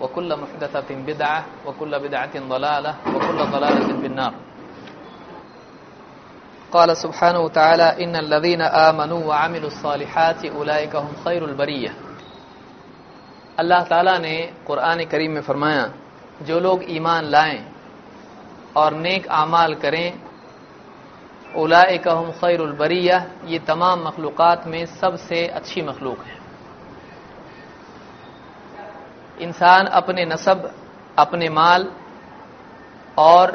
وكل محدثة بدعة وكل بدعة ضلالة وكل ضلالة في النار. قال سبحانه وتعالى إن الذين آمنوا وعملوا الصالحات أولئك هم خير البرية. اللہ تعالیٰ نے قرآن کریم میں فرمایا، جو لوگ ایمان لائیں اور نیک اعمال کریں اولا اولئکہم خیر البریہ یہ تمام مخلوقات میں سب سے اچھی مخلوق ہے انسان اپنے نصب، اپنے مال اور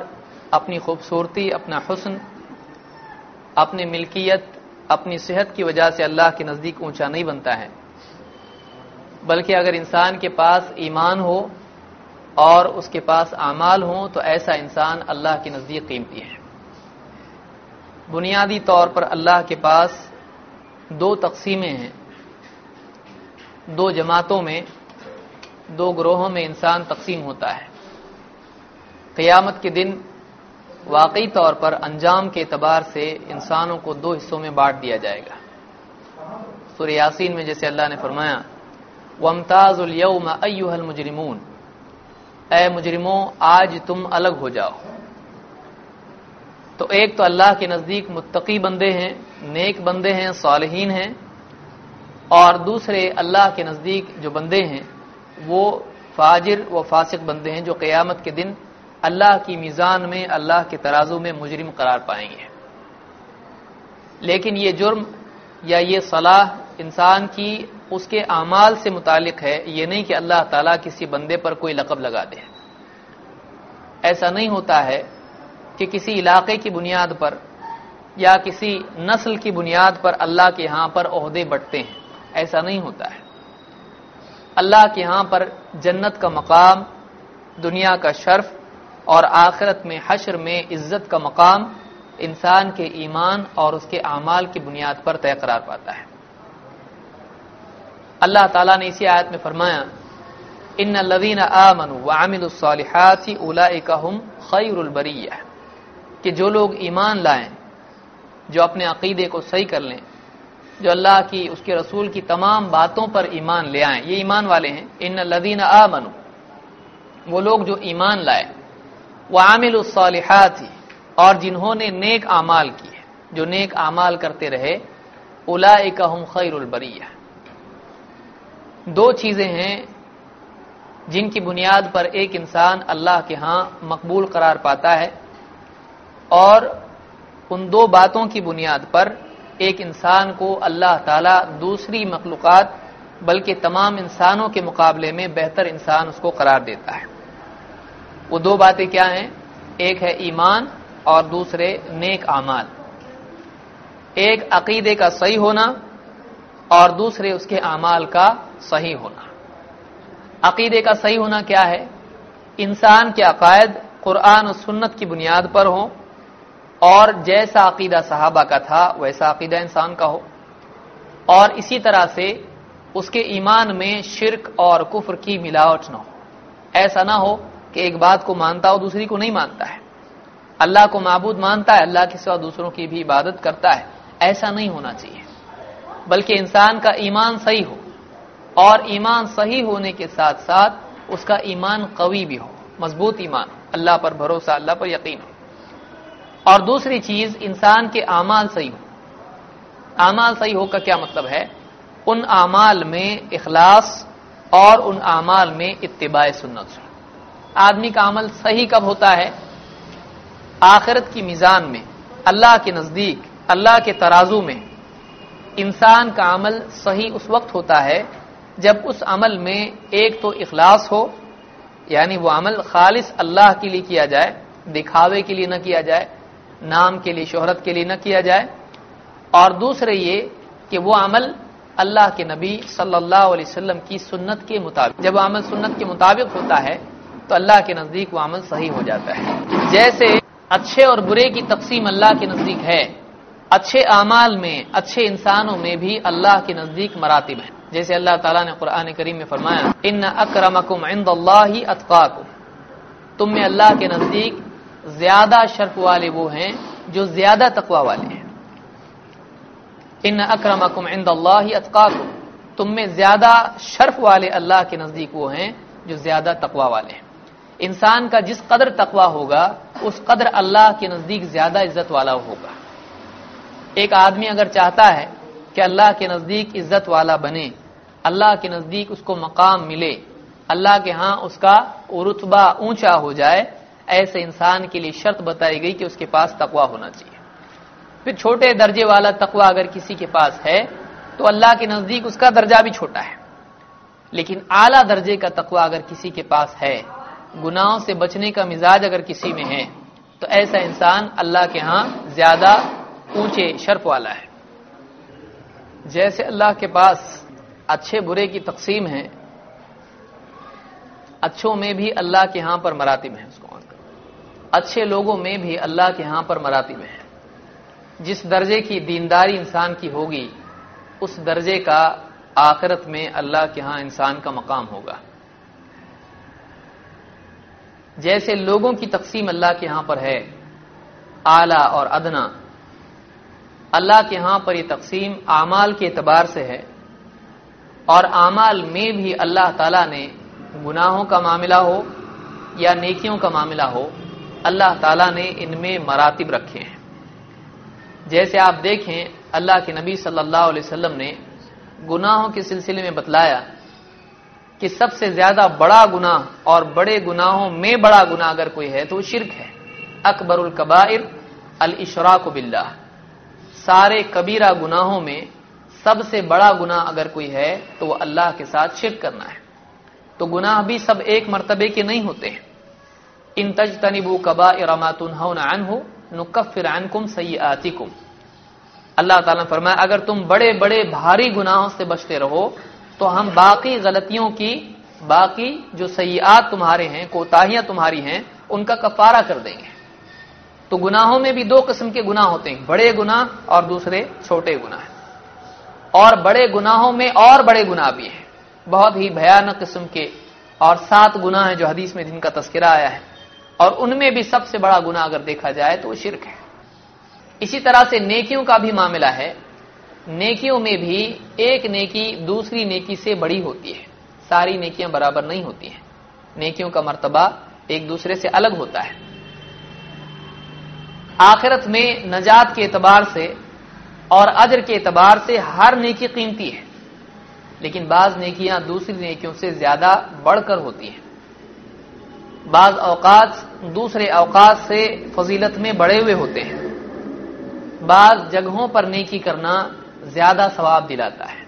اپنی خوبصورتی، اپنا حسن، اپنی ملکیت، اپنی صحت کی وجہ سے اللہ کے نزدیک اونچا نہیں بنتا ہے۔ بلکہ اگر انسان کے پاس ایمان ہو اور اس کے پاس اعمال ہوں تو ایسا انسان اللہ کے نزدیک قیمتی ہے۔ بنیادی طور پر اللہ کے پاس دو تقسیمیں ہیں۔ دو جماعتوں میں دو گروہوں میں انسان تقسیم ہوتا ہے۔ قیامت کے دن واقعی طور پر انجام کے اعتبار سے انسانوں کو دو حصوں میں بانٹ دیا جائے گا۔ سورہ یاسین میں جیسے اللہ نے فرمایا ومتاز اليوم ایوہ المجرمون اے مجرموں، آج تم الگ ہو جاؤ۔ تو ایک تو اللہ کے نزدیک متقی بندے ہیں، نیک بندے ہیں، صالحین ہیں، اور دوسرے اللہ کے نزدیک جو بندے ہیں وہ فاجر و فاسق بندے ہیں جو قیامت کے دن اللہ کی میزان میں، اللہ کے ترازو میں مجرم قرار پائیں گے۔ لیکن یہ جرم یا یہ صلاح انسان کی اس کے اعمال سے متعلق ہے، یہ نہیں کہ اللہ تعالیٰ کسی بندے پر کوئی لقب لگا دے۔ ایسا نہیں ہوتا ہے کہ کسی علاقے کی بنیاد پر یا کسی نسل کی بنیاد پر اللہ کے ہاں پر عہدے بٹتے ہیں۔ ایسا نہیں ہوتا ہے۔ اللہ کے ہاں پر جنت کا مقام، دنیا کا شرف اور آخرت میں حشر میں عزت کا مقام انسان کے ایمان اور اس کے اعمال کی بنیاد پر طے قرار پاتا ہے۔ اللہ تعالیٰ نے اسی آیت میں فرمایا، ان الذین آمنوا وعملوا الصالحات اولئک هم خیر البریہ کہ جو لوگ ایمان لائیں، جو اپنے عقیدے کو صحیح کر لیں جو اللہ کی، اس کے رسول کی تمام باتوں پر ایمان لے آئیں۔ یہ ایمان والے ہیں۔ ان الذین آمنوا۔ وہ لوگ جو ایمان لائے۔ وعملوا الصالحات۔ اور جنہوں نے نیک اعمال کیے جو نیک اعمال کرتے رہے۔ اولئک هم خیر البریہ۔ دو چیزیں ہیں جن کی بنیاد پر ایک انسان اللہ کے ہاں مقبول قرار پاتا ہے۔ اور ان دو باتوں کی بنیاد پر ایک انسان کو اللہ تعالی دوسری مخلوقات بلکہ تمام انسانوں کے مقابلے میں بہتر انسان اس کو قرار دیتا ہے۔ وہ دو باتیں کیا ہیں؟ ایک ہے ایمان اور دوسرے نیک اعمال۔ ایک عقیدے کا صحیح ہونا اور دوسرے اس کے اعمال کا صحیح ہونا۔ عقیدے کا صحیح ہونا کیا ہے؟ انسان کے عقائد قرآن و سنت کی بنیاد پر ہوں۔ اور جیسا عقیدہ صحابہ کا تھا، ویسا عقیدہ انسان کا ہو۔ اور اسی طرح سے اس کے ایمان میں شرک اور کفر کی ملاوٹ نہ ہو۔ ایسا نہ ہو کہ ایک بات کو مانتا ہو، دوسری کو نہیں مانتا ہے۔ اللہ کو معبود مانتا ہے، اللہ کے سوا دوسروں کی بھی عبادت کرتا ہے۔ ایسا نہیں ہونا چاہیے۔ بلکہ انسان کا ایمان صحیح ہو۔ اور ایمان صحیح ہونے کے ساتھ ساتھ اس کا ایمان قوی بھی ہو۔ مضبوط ایمان۔ اللہ پر بھروسہ، اللہ پر یقین۔ ہو اور دوسری چیز انسان کے اعمال صحیح ہو۔ اعمال صحیح ہو کا کیا مطلب ہے؟ ان اعمال میں اخلاص اور ان اعمال میں اتباع سنت۔ آدمی کا عمل صحیح کب ہوتا ہے؟ آخرت کی میزان میں، اللہ کے نزدیک، اللہ کے ترازو میں۔ انسان کا عمل صحیح اس وقت ہوتا ہے جب اس عمل میں ایک تو اخلاص ہو یعنی وہ عمل خالص اللہ کے لیے کیا جائے، دکھاوے کے لیے نہ کیا جائے نام کے لیے، شہرت کے لیے نہ کیا جائے۔ اور دوسرے یہ کہ وہ عمل اللہ کے نبی صلی اللہ علیہ وسلم کی سنت کے مطابق، جب عمل سنت کے مطابق ہوتا ہے، تو اللہ کے نزدیک وہ عمل صحیح ہو جاتا ہے۔ جیسے اچھے اور برے کی تقسیم اللہ کے نزدیک ہے، اچھے اعمال میں، اچھے انسانوں میں بھی اللہ کے نزدیک مراتب ہیں۔ جیسے اللہ تعالیٰ نے قرآن کریم میں فرمایا ان اکرمکم عند اللہ اتقاکم تم میں اللہ کے نزدیک زیادہ شرف والے وہ ہیں جو زیادہ تقوا والے ہیں۔ ان اکرمکم عند اللہ اتقاکم۔ تم میں زیادہ شرف والے اللہ کے نزدیک وہ ہیں جو زیادہ تقوا والے ہیں۔ انسان کا جس قدر تقوا ہوگا، اس قدر اللہ کے نزدیک زیادہ عزت والا ہوگا۔ ایک آدمی اگر چاہتا ہے کہ اللہ کے نزدیک عزت والا بنے، اللہ کے نزدیک اس کو مقام ملے، اللہ کے ہاں اس کا رتبہ اونچا ہو جائے ایسے انسان کے لیے شرط بتائی گئی کہ اس کے پاس تقوا ہونا چاہیے۔ پھر چھوٹے درجے والا تقوا اگر کسی کے پاس ہے، تو اللہ کے نزدیک اس کا درجہ بھی چھوٹا ہے۔ لیکن اعلی درجے کا تقوا اگر کسی کے پاس ہے، گناہوں سے بچنے کا مزاج اگر کسی میں ہے، تو ایسا انسان اللہ کے ہاں زیادہ اونچے شرف والا ہے۔ جیسے اللہ کے پاس اچھے برے کی تقسیم ہے، اچھوں میں بھی اللہ کے ہاں پر مراتب ہیں اس کو اچھے لوگوں میں بھی اللہ کے ہاں پر مراتب ہیں۔ جس درجے کی دینداری انسان کی ہوگی، اس درجے کا آخرت میں اللہ کے ہاں انسان کا مقام ہوگا۔ جیسے لوگوں کی تقسیم اللہ کے ہاں پر ہے، اعلی اور ادنا، اللہ کے ہاں پر یہ تقسیم اعمال کے اعتبار سے ہے۔ اور اعمال میں بھی اللہ تعالی نے گناہوں کا معاملہ ہو یا نیکیوں کا معاملہ ہو اللہ تعالیٰ نے ان میں مراتب رکھے ہیں۔ جیسے آپ دیکھیں، اللہ کے نبی صلی اللہ علیہ وسلم نے گناہوں کے سلسلے میں بتلایا کہ سب سے زیادہ بڑا گناہ اور بڑے گناہوں میں بڑا گناہ اگر کوئی ہے تو وہ شرک ہے۔ اکبر القبائر الاشراق باللہ۔ سارے کبیرہ گناہوں میں سب سے بڑا گناہ اگر کوئی ہے تو وہ اللہ کے ساتھ شرک کرنا ہے۔ تو گناہ بھی سب ایک مرتبے کے نہیں ہوتے ہیں۔ ان تج تنبو کبا ارامات نکفر عنکم سیئاتکم اللہ تعالیٰ نے فرمایا، اگر تم بڑے بڑے بھاری گناہوں سے بچتے رہو، تو ہم باقی غلطیوں کی، باقی جو سیئات تمہارے ہیں، کوتاہیاں تمہاری ہیں، ان کا کفارہ کر دیں گے۔ تو گناہوں میں بھی دو قسم کے گناہ ہوتے ہیں، بڑے گناہ اور دوسرے چھوٹے گناہ۔ اور بڑے گناہوں میں اور بڑے گناہ بھی ہیں۔ بہت ہی بھیانک قسم کے اور سات گناہ ہیں جو حدیث میں جن کا تذکرہ آیا ہے۔ اور ان میں بھی سب سے بڑا گناہ اگر دیکھا جائے تو وہ شرک ہے۔ اسی طرح سے نیکیوں کا بھی معاملہ ہے۔ نیکیوں میں بھی ایک نیکی دوسری نیکی سے بڑی ہوتی ہے۔ ساری نیکیاں برابر نہیں ہوتی ہیں۔ نیکیوں کا مرتبہ ایک دوسرے سے الگ ہوتا ہے۔ آخرت میں نجات کے اعتبار سے اور اجر کے اعتبار سے ہر نیکی قیمتی ہے۔ لیکن بعض نیکیاں دوسری نیکیوں سے زیادہ بڑھ کر ہوتی ہیں۔ بعض اوقات دوسرے اوقات سے فضیلت میں بڑے ہوئے ہوتے ہیں۔ بعض جگہوں پر نیکی کرنا زیادہ ثواب دلاتا ہے۔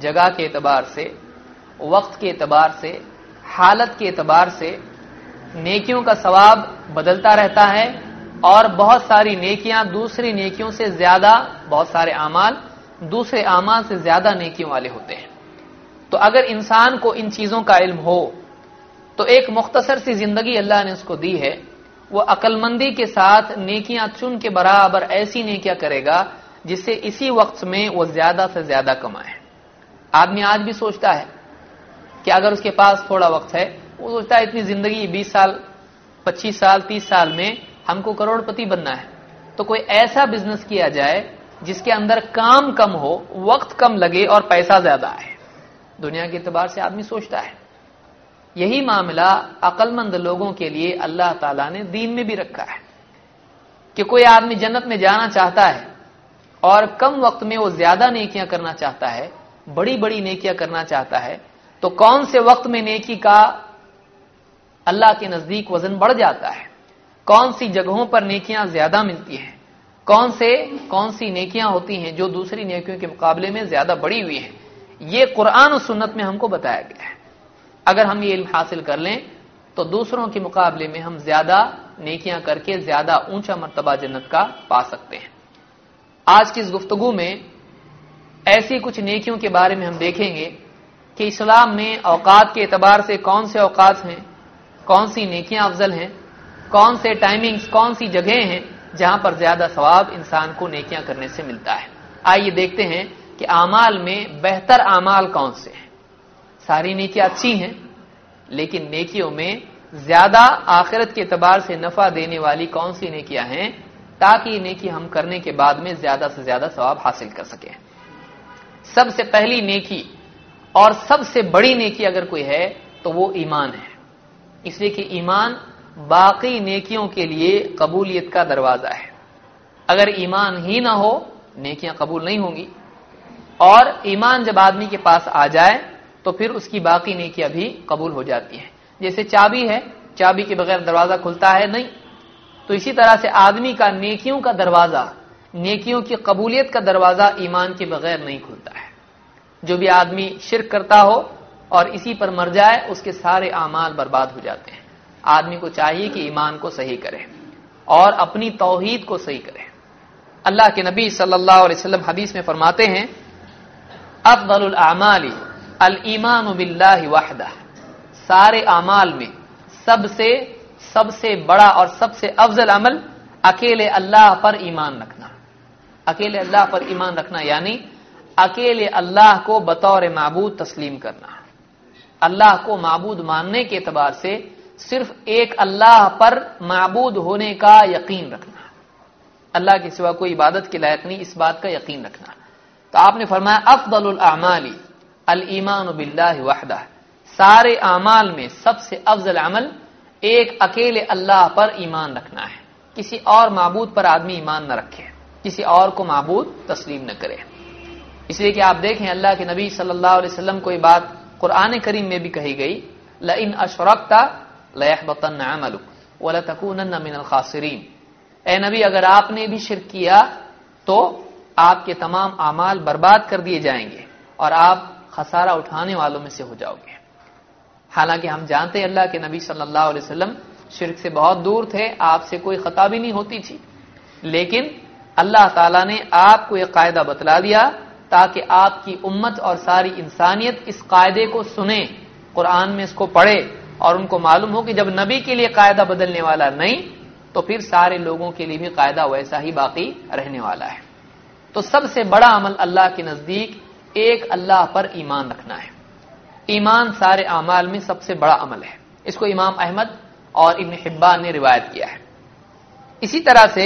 جگہ کے اعتبار سے، وقت کے اعتبار سے، حالت کے اعتبار سے نیکیوں کا ثواب بدلتا رہتا ہے اور بہت ساری نیکیاں دوسری نیکیوں سے زیادہ، بہت سارے اعمال دوسرے اعمال سے زیادہ نیکیوں والے ہوتے ہیں۔ تو اگر انسان کو ان چیزوں کا علم ہو تو ایک مختصر سی زندگی اللہ نے اس کو دی ہے۔ وہ عقل مندی کے ساتھ نیکیاں چن کے برابر ایسی نیکیاں کرے گا جس سے اسی وقت میں وہ زیادہ سے زیادہ کمائے۔ آدمی آج بھی سوچتا ہے کہ اگر اس کے پاس تھوڑا وقت ہے، وہ سوچتا ہے اتنی زندگی بیس سال، پچیس سال، تیس سال میں ہم کو کروڑ پتی بننا ہے۔ تو کوئی ایسا بزنس کیا جائے جس کے اندر کام کم ہو، وقت کم لگے اور پیسہ زیادہ آئے۔ دنیا کے اعتبار سے آدمی سوچتا ہے۔ یہی معاملہ عقل مند لوگوں کے لیے اللہ تعالیٰ نے دین میں بھی رکھا ہے کہ کوئی آدمی جنت میں جانا چاہتا ہے اور کم وقت میں وہ زیادہ نیکیاں کرنا چاہتا ہے، بڑی بڑی نیکیاں کرنا چاہتا ہے، تو کون سے وقت میں نیکی کا اللہ کے نزدیک وزن بڑھ جاتا ہے؟ کون سی جگہوں پر نیکیاں زیادہ ملتی ہیں؟ کون سے، کون سی نیکیاں ہوتی ہیں جو دوسری نیکیوں کے مقابلے میں زیادہ بڑی ہوئی ہیں؟ یہ قرآن و سنت میں ہم کو بتایا گیا ہے۔ اگر ہم یہ علم حاصل کر لیں تو دوسروں کے مقابلے میں ہم زیادہ نیکیاں کر کے زیادہ اونچا مرتبہ جنت کا پا سکتے ہیں۔ آج کی اس گفتگو میں ایسی کچھ نیکیوں کے بارے میں ہم دیکھیں گے کہ اسلام میں اوقات کے اعتبار سے کون سے اوقات ہیں، کون سی نیکیاں افضل ہیں، کون سے ٹائمنگز کون سی جگہیں ہیں جہاں پر زیادہ ثواب انسان کو نیکیاں کرنے سے ملتا ہے۔ آئیے دیکھتے ہیں کہ اعمال میں بہتر اعمال کون سے ہیں۔ ساری نیکیاں اچھی ہیں، لیکن نیکیوں میں زیادہ آخرت کے اعتبار سے نفع دینے والی کون سی نیکیاں ہیں، تاکہ یہ نیکی ہم کرنے کے بعد میں زیادہ سے زیادہ ثواب حاصل کر سکیں۔ سب سے پہلی نیکی اور سب سے بڑی نیکی اگر کوئی ہے، تو وہ ایمان ہے۔ اس لیے کہ ایمان باقی نیکیوں کے لیے قبولیت کا دروازہ ہے۔ اگر ایمان ہی نہ ہو، نیکیاں قبول نہیں ہوں گی۔ اور ایمان جب آدمی کے پاس آ جائے تو پھر اس کی باقی نیکیاں بھی قبول ہو جاتی ہیں۔ جیسے چابی ہے، چابی کے بغیر دروازہ کھلتا ہے نہیں۔ تو اسی طرح سے آدمی کا نیکیوں کا دروازہ، نیکیوں کی قبولیت کا دروازہ ایمان کے بغیر نہیں کھلتا ہے۔ جو بھی آدمی شرک کرتا ہو اور اسی پر مر جائے، اس کے سارے اعمال برباد ہو جاتے ہیں۔ آدمی کو چاہیے کہ ایمان کو صحیح کرے اور اپنی توحید کو صحیح کرے۔ اللہ کے نبی صلی اللہ علیہ وسلم حدیث میں فرماتے ہیں، افضل الاعمال الایمان باللہ وحدہ۔ سارے اعمال میں سب سے سب سے بڑا اور سب سے افضل عمل اکیلے اللہ پر ایمان رکھنا۔ اکیلے اللہ پر ایمان رکھنا یعنی اکیلے اللہ کو بطور معبود تسلیم کرنا۔ اللہ کو معبود ماننے کے اعتبار سے صرف ایک اللہ پر معبود ہونے کا یقین رکھنا۔ اللہ کے سوا کوئی عبادت کے لائق نہیں، اس بات کا یقین رکھنا۔ تو آپ نے فرمایا، افضل الاعمال۔ الایمان باللہ وحدہ۔ سارے اعمال میں سب سے افضل عمل ایک اکیلے اللہ پر ایمان رکھنا ہے۔ کسی اور معبود پر آدمی ایمان نہ رکھے۔ کسی اور کو معبود تسلیم نہ کرے۔ اس لیے کہ آپ دیکھیں اللہ کے نبی صلی اللہ علیہ وسلم کو یہ بات قرآن کریم میں بھی کہی گئی، لئن اشرکتا لیحبطن عملک ولتکونن من الخاسرین۔ اے نبی، اگر آپ نے بھی شرک کیا تو آپ کے تمام اعمال برباد کر دیے جائیں گے اور آپ خسارہ اٹھانے والوں میں سے ہو جاؤ گے۔ حالانکہ ہم جانتے ہیں اللہ کے نبی صلی اللہ علیہ وسلم شرک سے بہت دور تھے، آپ سے کوئی خطا بھی نہیں ہوتی تھی۔ لیکن اللہ تعالیٰ نے آپ کو یہ قاعدہ بتلا دیا تاکہ آپ کی امت اور ساری انسانیت اس قاعدے کو سنے قرآن میں اس کو پڑھے اور ان کو معلوم ہو کہ جب نبی کے لیے قاعدہ بدلنے والا نہیں، تو پھر سارے لوگوں کے لیے بھی قاعدہ ویسا ہی باقی رہنے والا ہے۔ تو سب سے بڑا عمل اللہ کے نزدیک ایک اللہ پر ایمان رکھنا ہے۔ ایمان سارے اعمال میں سب سے بڑا عمل ہے۔ اس کو امام احمد اور ابن حبان نے روایت کیا ہے۔ اسی طرح سے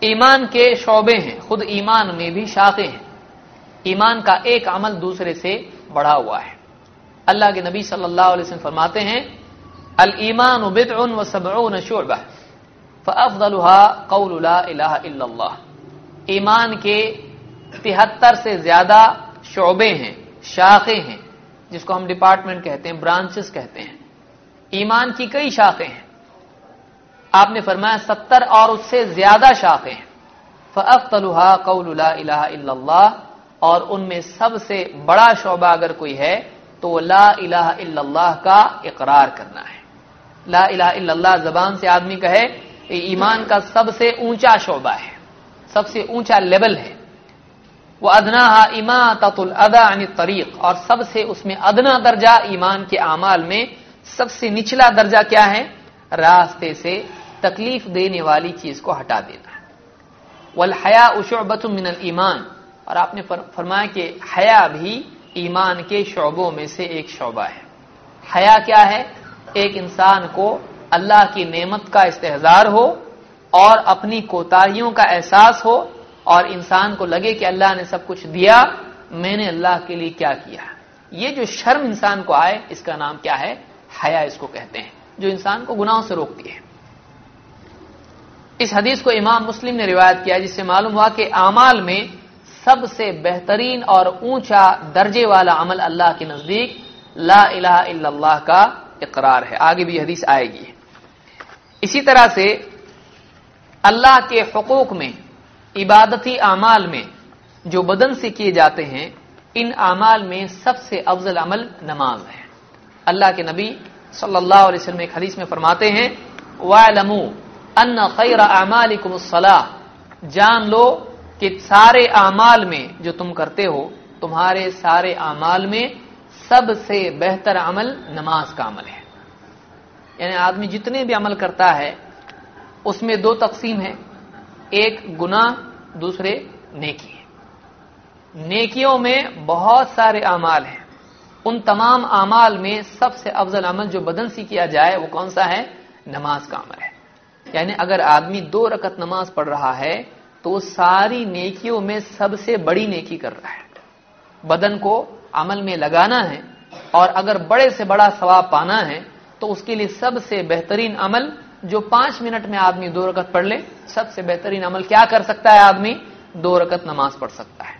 ایمان کے شعبے ہیں، خود ایمان میں بھی شاخیں ہیں۔ ایمان کا ایک عمل دوسرے سے بڑھا ہوا ہے۔ اللہ کے نبی صلی اللہ علیہ وسلم فرماتے ہیں المان بدع و سبعون شعبہ فافضلها قول لا الہ الا اللہ۔ ایمان کے تہتر سے زیادہ شعبے ہیں، شاخیں ہیں، جس کو ہم ڈپارٹمنٹ کہتے ہیں برانچز کہتے ہیں۔ ایمان کی کئی شاخیں ہیں۔ آپ نے فرمایا ستر اور اس سے زیادہ شاخیں ہیں۔ فافضلها قول لا الہ الا اللہ اور ان میں سب سے بڑا شعبہ اگر کوئی ہے، تو لا الہ الا اللہ کا اقرار کرنا ہے۔ لا الہ الا اللہ زبان سے آدمی کہے ایمان کا سب سے اونچا شعبہ ہے، سب سے اونچا لیول ہے۔ وہ ادنا اماطۃ الادا عن طریق اور سب سے اس میں ادنا درجہ ایمان کے اعمال میں سب سے نچلا درجہ کیا ہے؟ راستے سے تکلیف دینے والی چیز کو ہٹا دینا۔ والحیا شعبۃ من الایمان اور آپ نے فرمایا کہ حیا بھی ایمان کے شعبوں میں سے ایک شعبہ ہے۔ حیا کیا ہے؟ ایک انسان کو اللہ کی نعمت کا استحظار ہو اور اپنی کوتاہیوں کا احساس ہو اور انسان کو لگے کہ اللہ نے سب کچھ دیا، میں نے اللہ کے لیے کیا کیا؟ یہ جو شرم انسان کو آئے، اس کا نام کیا ہے؟ حیا اس کو کہتے ہیں، جو انسان کو گناہوں سے روکتی ہے۔ اس حدیث کو امام مسلم نے روایت کیا، جس سے معلوم ہوا کہ اعمال میں سب سے بہترین اور اونچا درجے والا عمل اللہ کے نزدیک لا الہ الا اللہ کا اقرار ہے۔ آگے بھی حدیث آئے گی۔ اسی طرح سے اللہ کے حقوق میں عبادتی اعمال میں جو بدن سے کیے جاتے ہیں، ان اعمال میں سب سے افضل عمل نماز ہے۔ اللہ کے نبی صلی اللہ علیہ وسلم ایک حدیث میں فرماتے ہیں وَعْلَمُوا أَنَّ خَيْرَ أَعْمَالِكُمُ الصَّلَاةِ جان لو کہ سارے اعمال میں جو تم کرتے ہو، تمہارے سارے اعمال میں سب سے بہتر عمل نماز کا عمل ہے۔ یعنی آدمی جتنے بھی عمل کرتا ہے، اس میں دو تقسیم ہے ایک گنا دوسرے نیکی نیکیوں میں بہت سارے اعمال ہیں۔ ان تمام اعمال میں سب سے افضل عمل جو بدن سے کیا جائے وہ کون سا ہے؟ نماز کا عمل ہے۔ یعنی اگر آدمی دو رکت نماز پڑھ رہا ہے تو وہ ساری نیکیوں میں سب سے بڑی نیکی کر رہا ہے۔ بدن کو عمل میں لگانا ہے اور اگر بڑے سے بڑا ثواب پانا ہے تو اس کے لیے سب سے بہترین عمل جو پانچ منٹ میں آدمی دو رکت پڑھ لے، سب سے بہترین عمل کیا کر سکتا ہے آدمی؟ دو رکت نماز پڑھ سکتا ہے۔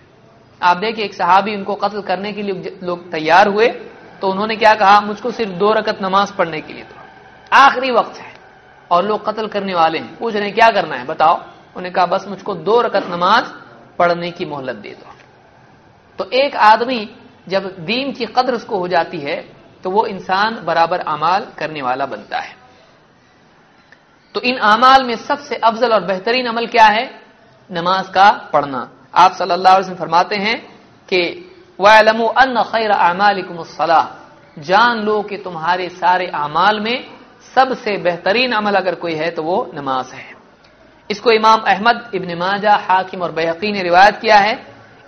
آپ دیکھیں ایک صحابی ان کو قتل کرنے کے لیے لوگ تیار ہوئے، تو انہوں نے کیا کہا؟ مجھ کو صرف دو رکت نماز پڑھنے کے لیے تو آخری وقت ہے اور لوگ قتل کرنے والے ہیں۔ پوچھ رہے ہیں، کیا کرنا ہے؟ بتاؤ۔ انہوں نے کہا، بس مجھ کو دو رکت نماز پڑھنے کی مہلت دے دو۔ تو ایک آدمی جب دین کی قدر اس کو ہو جاتی ہے، تو وہ انسان برابر اعمال کرنے والا بنتا ہے۔ تو ان اعمال میں سب سے افضل اور بہترین عمل کیا ہے؟ نماز کا پڑھنا۔ آپ صلی اللہ علیہ وسلم فرماتے ہیں کہ ان خیر جان لو کہ تمہارے سارے اعمال میں سب سے بہترین عمل اگر کوئی ہے تو وہ نماز ہے۔ اس کو امام احمد ابن ماجہ، حاکم اور بحقی نے روایت کیا ہے۔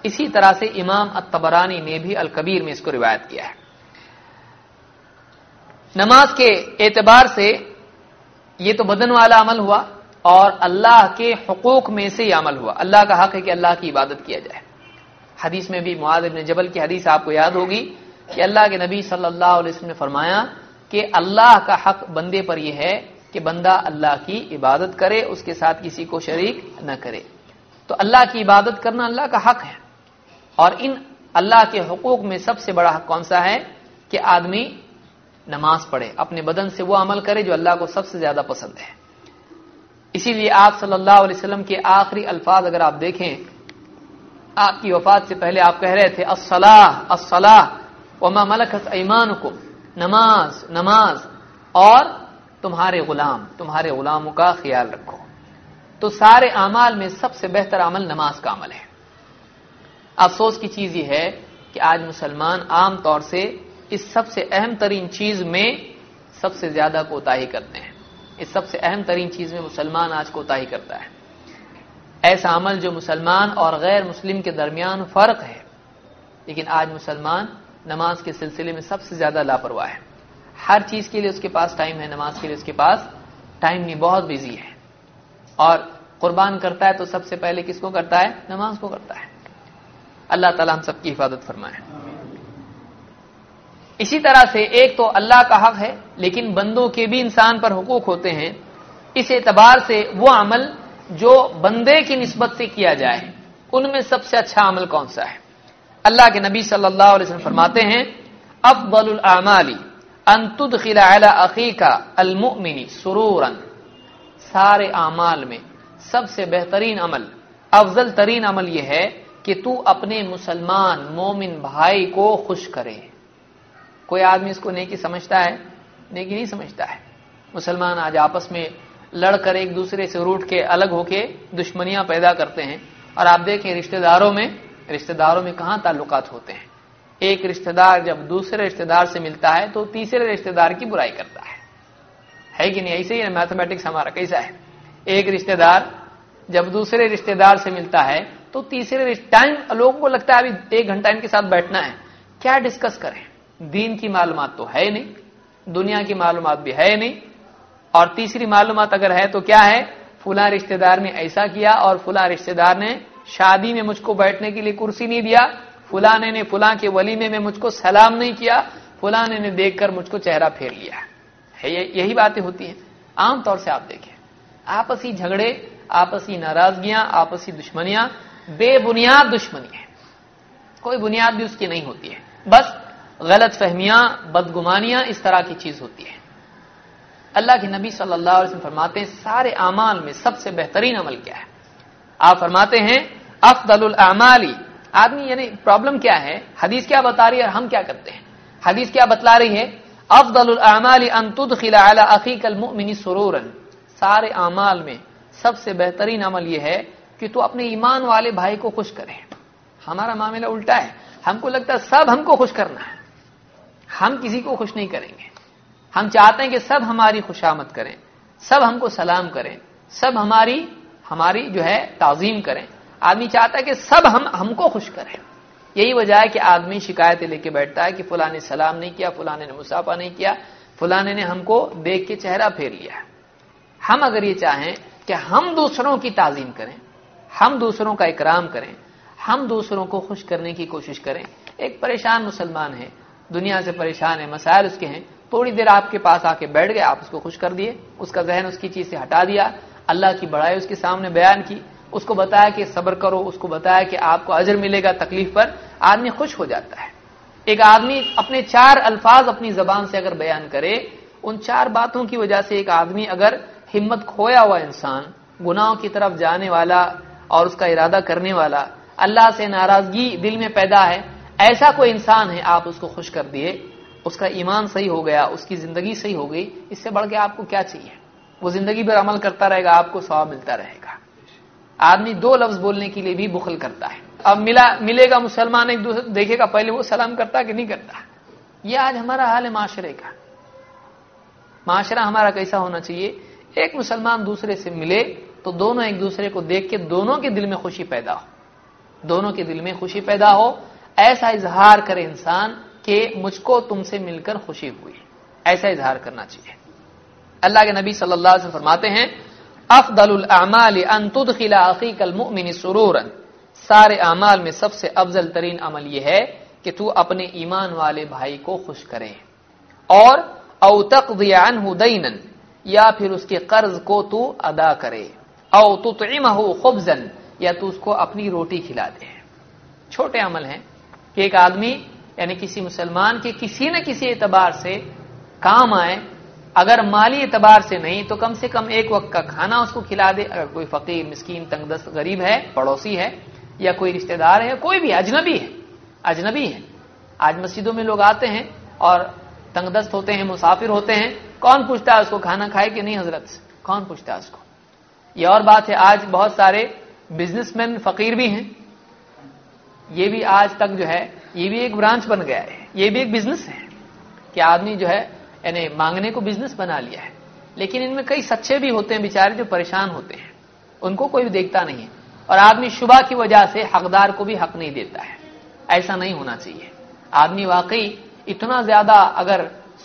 اسی طرح سے امام اتبرانی نے بھی الکبیر میں اس کو روایت کیا ہے۔ نماز کے اعتبار سے یہ تو بدن والا عمل ہوا اور اللہ کے حقوق میں سے یہ عمل ہوا۔ اللہ کا حق ہے کہ اللہ کی عبادت کیا جائے۔ حدیث میں بھی معاذ ابن جبل کی حدیث آپ کو یاد ہوگی کہ اللہ کے نبی صلی اللہ علیہ وسلم نے فرمایا کہ اللہ کا حق بندے پر یہ ہے کہ بندہ اللہ کی عبادت کرے، اس کے ساتھ کسی کو شریک نہ کرے۔ تو اللہ کی عبادت کرنا اللہ کا حق ہے۔ اور ان اللہ کے حقوق میں سب سے بڑا حق کون سا ہے کہ آدمی نماز پڑھے، اپنے بدن سے وہ عمل کرے جو اللہ کو سب سے زیادہ پسند ہے۔ اسی لیے آپ صلی اللہ علیہ وسلم کے آخری الفاظ اگر آپ دیکھیں، آپ کی وفات سے پہلے آپ کہہ رہے تھے وما ملکت ایمانکم، نماز نماز، اور تمہارے غلام، تمہارے غلاموں کا خیال رکھو۔ تو سارے اعمال میں سب سے بہتر عمل نماز کا عمل ہے۔ افسوس کی چیز یہ ہے کہ آج مسلمان عام طور سے اس سب سے اہم ترین چیز میں سب سے زیادہ کوتا کرتے ہیں۔ اس سب سے اہم ترین چیز میں مسلمان آج کوتا کرتا ہے۔ ایسا عمل جو مسلمان اور غیر مسلم کے درمیان فرق ہے، لیکن آج مسلمان نماز کے سلسلے میں سب سے زیادہ لاپرواہ ہے۔ ہر چیز کے لیے اس کے پاس ٹائم ہے، نماز کے لیے اس کے پاس ٹائم نہیں، بہت بزی ہے۔ اور قربان کرتا ہے تو سب سے پہلے کس کو کرتا ہے؟ نماز کو کرتا ہے۔ اللہ تعالیٰ ہم سب کی حفاظت فرمائے۔ اسی طرح سے ایک تو اللہ کا حق ہے، لیکن بندوں کے بھی انسان پر حقوق ہوتے ہیں۔ اس اعتبار سے وہ عمل جو بندے کی نسبت سے کیا جائے، ان میں سب سے اچھا عمل کون سا ہے؟ اللہ کے نبی صلی اللہ علیہ وسلم فرماتے ہیں، افضل الاعمال ان تدخل على اخيك المؤمن سرورا. سارے اعمال میں سب سے بہترین عمل، افضل ترین عمل یہ ہے کہ تو اپنے مسلمان مومن بھائی کو خوش کرے۔ کوئی آدمی اس کو نیکی سمجھتا ہے، نیکی نہیں سمجھتا ہے۔ مسلمان آج آپس میں لڑ کر ایک دوسرے سے روٹ کے الگ ہو کے دشمنیاں پیدا کرتے ہیں۔ اور آپ دیکھیں رشتہ داروں میں، رشتہ داروں میں کہاں تعلقات ہوتے ہیں؟ ایک رشتہ دار جب دوسرے رشتہ دار سے ملتا ہے تو تیسرے رشتہ دار کی برائی کرتا ہے۔ ہے کہ نہیں؟ ایسے ہی میتھمیٹکس ہمارا کیسا ہے؟ ایک رشتہ دار جب دوسرے رشتہ دار سے ملتا ہے تو تیسرے ٹائم لوگوں کو لگتا ہے ابھی ایک گھنٹہ ان کے ساتھ بیٹھنا ہے۔ کیا ڈسکس کریں؟ دین کی معلومات تو ہے نہیں، دنیا کی معلومات بھی ہے نہیں، اور تیسری معلومات اگر ہے تو کیا ہے؟ فلاں رشتہ دار نے ایسا کیا اور فلاں رشتہ دار نے شادی میں مجھ کو بیٹھنے کے لیے کرسی نہیں دیا فلانے نے فلاں کے ولیمے میں مجھ کو سلام نہیں کیا فلانے نے دیکھ کر مجھ کو چہرہ پھیر لیا۔ ہے یہی باتیں ہوتی ہیں۔ عام طور سے آپ دیکھیں، آپسی جھگڑے، آپسی ناراضگیاں، آپسی دشمنیاں، بے بنیاد دشمنی ہے کوئی بنیاد بھی اس کی نہیں ہوتی ہے۔ بس غلط فہمیاں، بدگمانیاں اس طرح کی چیز ہوتی ہے اللہ کے نبی صلی اللہ علیہ وسلم فرماتے ہیں، سارے اعمال میں سب سے بہترین عمل کیا ہے۔ آپ فرماتے ہیں، افضل الاعمالی آدمی یعنی پرابلم کیا ہے؟ حدیث کیا بتا رہی ہے اور ہم کیا کرتے ہیں؟ حدیث کیا بتلا رہی ہے؟ افضل الاعمال ان تدخل على اخيك المؤمن سرورا۔ سارے اعمال میں سب سے بہترین عمل یہ ہے کہ تو اپنے ایمان والے بھائی کو خوش کرے۔ ہمارا معاملہ الٹا ہے۔ ہم کو لگتا ہے سب ہم کو خوش کرنا ہے۔ ہم کسی کو خوش نہیں کریں گے۔ ہم چاہتے ہیں کہ سب ہماری خوشامد کریں، سب ہم کو سلام کریں، سب ہماری ہماری جو ہے تعظیم کریں۔ آدمی چاہتا ہے کہ سب ہم ہم کو خوش کریں۔ یہی وجہ ہے کہ آدمی شکایتیں لے کے بیٹھتا ہے کہ فلاں نے سلام نہیں کیا، فلاں نے مسافہ نہیں کیا، فلاں نے ہم کو دیکھ کے چہرہ پھیر لیا ہم اگر یہ چاہیں کہ ہم دوسروں کی تعظیم کریں، ہم دوسروں کا اکرام کریں، ہم دوسروں کو خوش کرنے کی کوشش کریں، ایک پریشان مسلمان ہے دنیا سے پریشان ہے مسائل اس کے ہیں، تھوڑی دیر آپ کے پاس آ کے بیٹھ گئے، آپ اس کو خوش کر دیے، اس کا ذہن اس کی چیز سے ہٹا دیا، اللہ کی بڑائی اس کے سامنے بیان کی، اس کو بتایا کہ صبر کرو، اس کو بتایا کہ آپ کو اجر ملے گا تکلیف پر، آدمی خوش ہو جاتا ہے۔ ایک آدمی اپنے چار الفاظ اپنی زبان سے اگر بیان کرے، ان چار باتوں کی وجہ سے ایک آدمی اگر ہمت کھویا ہوا انسان، گناہوں کی طرف جانے والا اور اس کا ارادہ کرنے والا، اللہ سے ناراضگی دل میں پیدا ہے ایسا کوئی انسان ہے، آپ اس کو خوش کر دیے، اس کا ایمان صحیح ہو گیا، اس کی زندگی صحیح ہو گئی، اس سے بڑھ کے آپ کو کیا چاہیے؟ وہ زندگی پر عمل کرتا رہے گا، آپ کو ثواب ملتا رہے گا۔ آدمی دو لفظ بولنے کے لیے بھی بخل کرتا ہے۔ اب ملا، ملے گا مسلمان، ایک دوسرے دیکھے گا، پہلے وہ سلام کرتا کہ نہیں کرتا؟ یہ آج ہمارا حال ہے معاشرے کا۔ معاشرہ ہمارا کیسا ہونا چاہیے؟ ایک مسلمان دوسرے سے ملے تو دونوں ایک دوسرے کو دیکھ کے دونوں کے دل میں خوشی پیدا ہو۔ دونوں کے دل میں خوشی پیدا ہو۔ ایسا اظہار کرے انسان کہ مجھ کو تم سے مل کر خوشی ہوئی۔ ایسا اظہار کرنا چاہیے۔ اللہ کے نبی صلی اللہ علیہ وسلم فرماتے ہیں، افضل الاعمال ان تدخل اخيك المؤمن سرورا. سارے اعمال میں سب سے افضل ترین عمل یہ ہے کہ تو اپنے ایمان والے بھائی کو خوش کرے۔ اور او تقضي عنه دينا یا پھر اس کے قرض کو تو ادا کرے۔ او تطعمه خبزا، یا تو اس کو اپنی روٹی کھلا دے۔ چھوٹے عمل ہیں۔ کہ ایک آدمی یعنی کسی مسلمان کے کسی نہ کسی اعتبار سے کام آئے، اگر مالی اعتبار سے نہیں، تو کم سے کم ایک وقت کا کھانا اس کو کھلا دے۔ اگر کوئی فقیر، مسکین تنگ دست غریب ہے، پڑوسی ہے، یا کوئی رشتہ دار ہے، کوئی بھی، اجنبی ہے اجنبی ہے۔ آج مسجدوں میں لوگ آتے ہیں اور تنگ دست ہوتے ہیں، مسافر ہوتے ہیں، کون پوچھتا ہے اس کو کھانا کھائے کہ نہیں حضرت؟ سے کون پوچھتا ہے اس کو؟ یہ اور بات ہے، آج بہت سارے بزنس مین فقیر بھی ہیں یہ بھی آج تک جو ہے، یہ بھی ایک برانچ بن گیا ہے۔ یہ بھی ایک بزنس ہے کہ آدمی جو ہے یعنی مانگنے کو بزنس بنا لیا ہے۔ لیکن ان میں کئی سچے بھی ہوتے ہیں بیچارے جو پریشان ہوتے ہیں۔ ان کو کوئی بھی دیکھتا نہیں ہے۔ اور آدمی شبہ کی وجہ سے حقدار کو بھی حق نہیں دیتا ہے۔ ایسا نہیں ہونا چاہیے۔ آدمی واقعی اتنا زیادہ اگر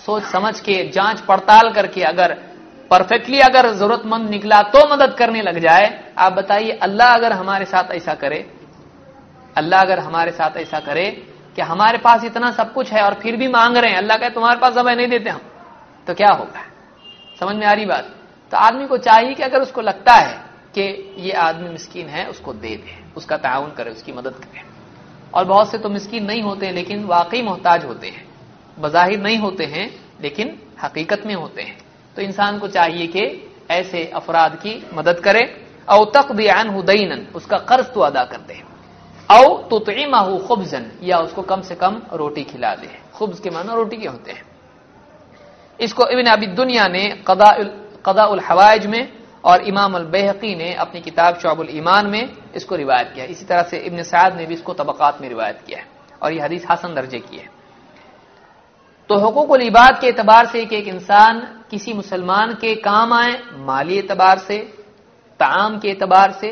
سوچ سمجھ کے، جانچ پڑتال کر کے اگر پرفیکٹلی اگر ضرورت مند نکلا تو مدد کرنے لگ جائے۔ آپ بتائیے، اللہ اگر ہمارے ساتھ ایسا کرے اللہ اگر ہمارے ساتھ ایسا کرے کہ ہمارے پاس اتنا سب کچھ ہے اور پھر بھی مانگ رہے ہیں، اللہ کہ تمہارے پاس زبر نہیں دیتے ہم، تو کیا ہوگا؟ سمجھ میں آ رہی بات؟ تو آدمی کو چاہیے کہ اگر اس کو لگتا ہے کہ یہ آدمی مسکین ہے، اس کو دے دے، اس کا تعاون کرے، اس کی مدد کرے۔ اور بہت سے تو مسکین نہیں ہوتے ہیں لیکن واقعی محتاج ہوتے ہیں۔ بظاہر نہیں ہوتے ہیں، لیکن حقیقت میں ہوتے ہیں۔ تو انسان کو چاہیے کہ ایسے افراد کی مدد کرے، او تقضی عنہ دینا، اس کا قرض تو ادا کر دے۔ او تطعمہ خبزا، یا اس کو کم سے کم روٹی کھلا دے۔ خبز کے معنی روٹی کے ہوتے ہیں۔ اس کو ابن ابی دنیا نے قضاء قضاء الحوائج میں اور امام البحقی نے اپنی کتاب شعب الایمان میں اس کو روایت کیا۔ اسی طرح سے ابن سعد نے بھی اس کو طبقات میں روایت کیا ہے اور یہ حدیث حسن درجے کی ہے۔ تو حقوق العباد کے اعتبار سے کہ ایک انسان کسی مسلمان کے کام آئے، مالی اعتبار سے تعام کے اعتبار سے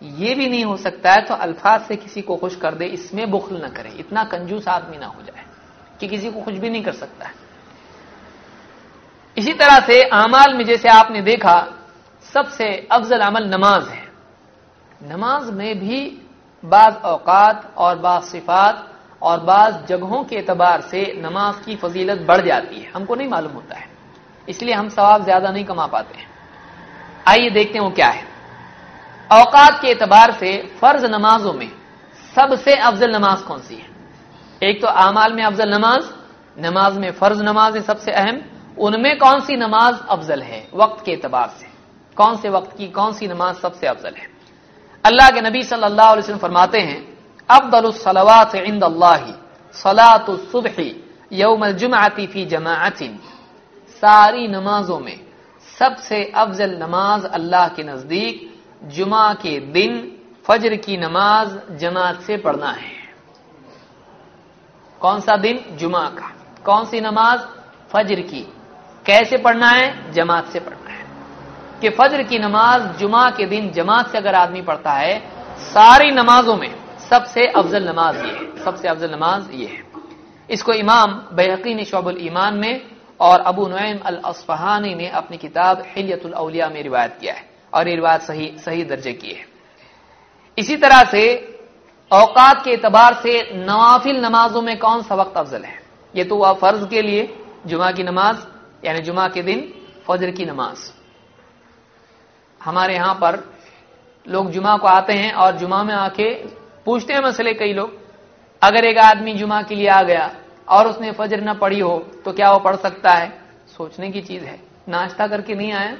یہ بھی نہیں ہو سکتا ہے تو الفاظ سے کسی کو خوش کر دے، اس میں بخل نہ کرے، اتنا کنجوس آدمی نہ ہو جائے کہ کسی کو خوش بھی نہیں کر سکتا ہے۔ اسی طرح سے اعمال میں جیسے آپ نے دیکھا، سب سے افضل عمل نماز ہے۔ نماز میں بھی بعض اوقات اور بعض صفات اور بعض جگہوں کے اعتبار سے نماز کی فضیلت بڑھ جاتی ہے۔ ہم کو نہیں معلوم ہوتا ہے، اس لیے ہم ثواب زیادہ نہیں کما پاتے ہیں۔ آئیے دیکھتے ہیں وہ کیا ہے۔ اوقات کے اعتبار سے فرض نمازوں میں سب سے افضل نماز کون سی ہے؟ ایک تو اعمال میں افضل نماز نماز میں فرض نماز ہے سب سے اہم، ان میں کون سی نماز افضل ہے؟ وقت کے اعتبار سے۔ کون سے وقت کی کون سی نماز سب سے افضل ہے؟ اللہ کے نبی صلی اللہ علیہ وسلم فرماتے ہیں، افضل الصلوات عند اللہ، صلاة الصبح یوم الجمعة فی جماعت۔ ساری نمازوں میں سب سے افضل نماز اللہ کے نزدیک جمعہ کے دن فجر کی نماز جماعت سے پڑھنا ہے۔ کون سا دن؟ جمعہ کا۔ کون سی نماز؟ فجر کی۔ کیسے پڑھنا ہے؟ جماعت سے پڑھنا ہے۔ کہ فجر کی نماز جمعہ کے دن جماعت سے اگر آدمی پڑھتا ہے، ساری نمازوں میں سب سے افضل نماز یہ ہے۔ سب سے افضل نماز یہ ہے۔ اس کو امام بحقی نے شعب الایمان میں اور ابو نعیم الاسفہانی نے اپنی کتاب حلیت الاولیاء میں روایت کیا ہے۔ اور یہ روایت صحیح صحیح درجے کی ہے۔ اسی طرح سے اوقات کے اعتبار سے نوافل نمازوں میں کون سا وقت افضل ہے؟ یہ تو وہ فرض کے لیے، جمعہ کی نماز یعنی جمعہ کے دن فجر کی نماز۔ ہمارے یہاں پر لوگ جمعہ کو آتے ہیں اور جمعہ میں آ کے پوچھتے ہیں مسئلے کئی لوگ، اگر ایک آدمی جمعہ کے لیے آ گیا اور اس نے فجر نہ پڑھی ہو تو کیا وہ پڑھ سکتا ہے؟ سوچنے کی چیز ہے۔ ناشتہ کر کے نہیں آیا؟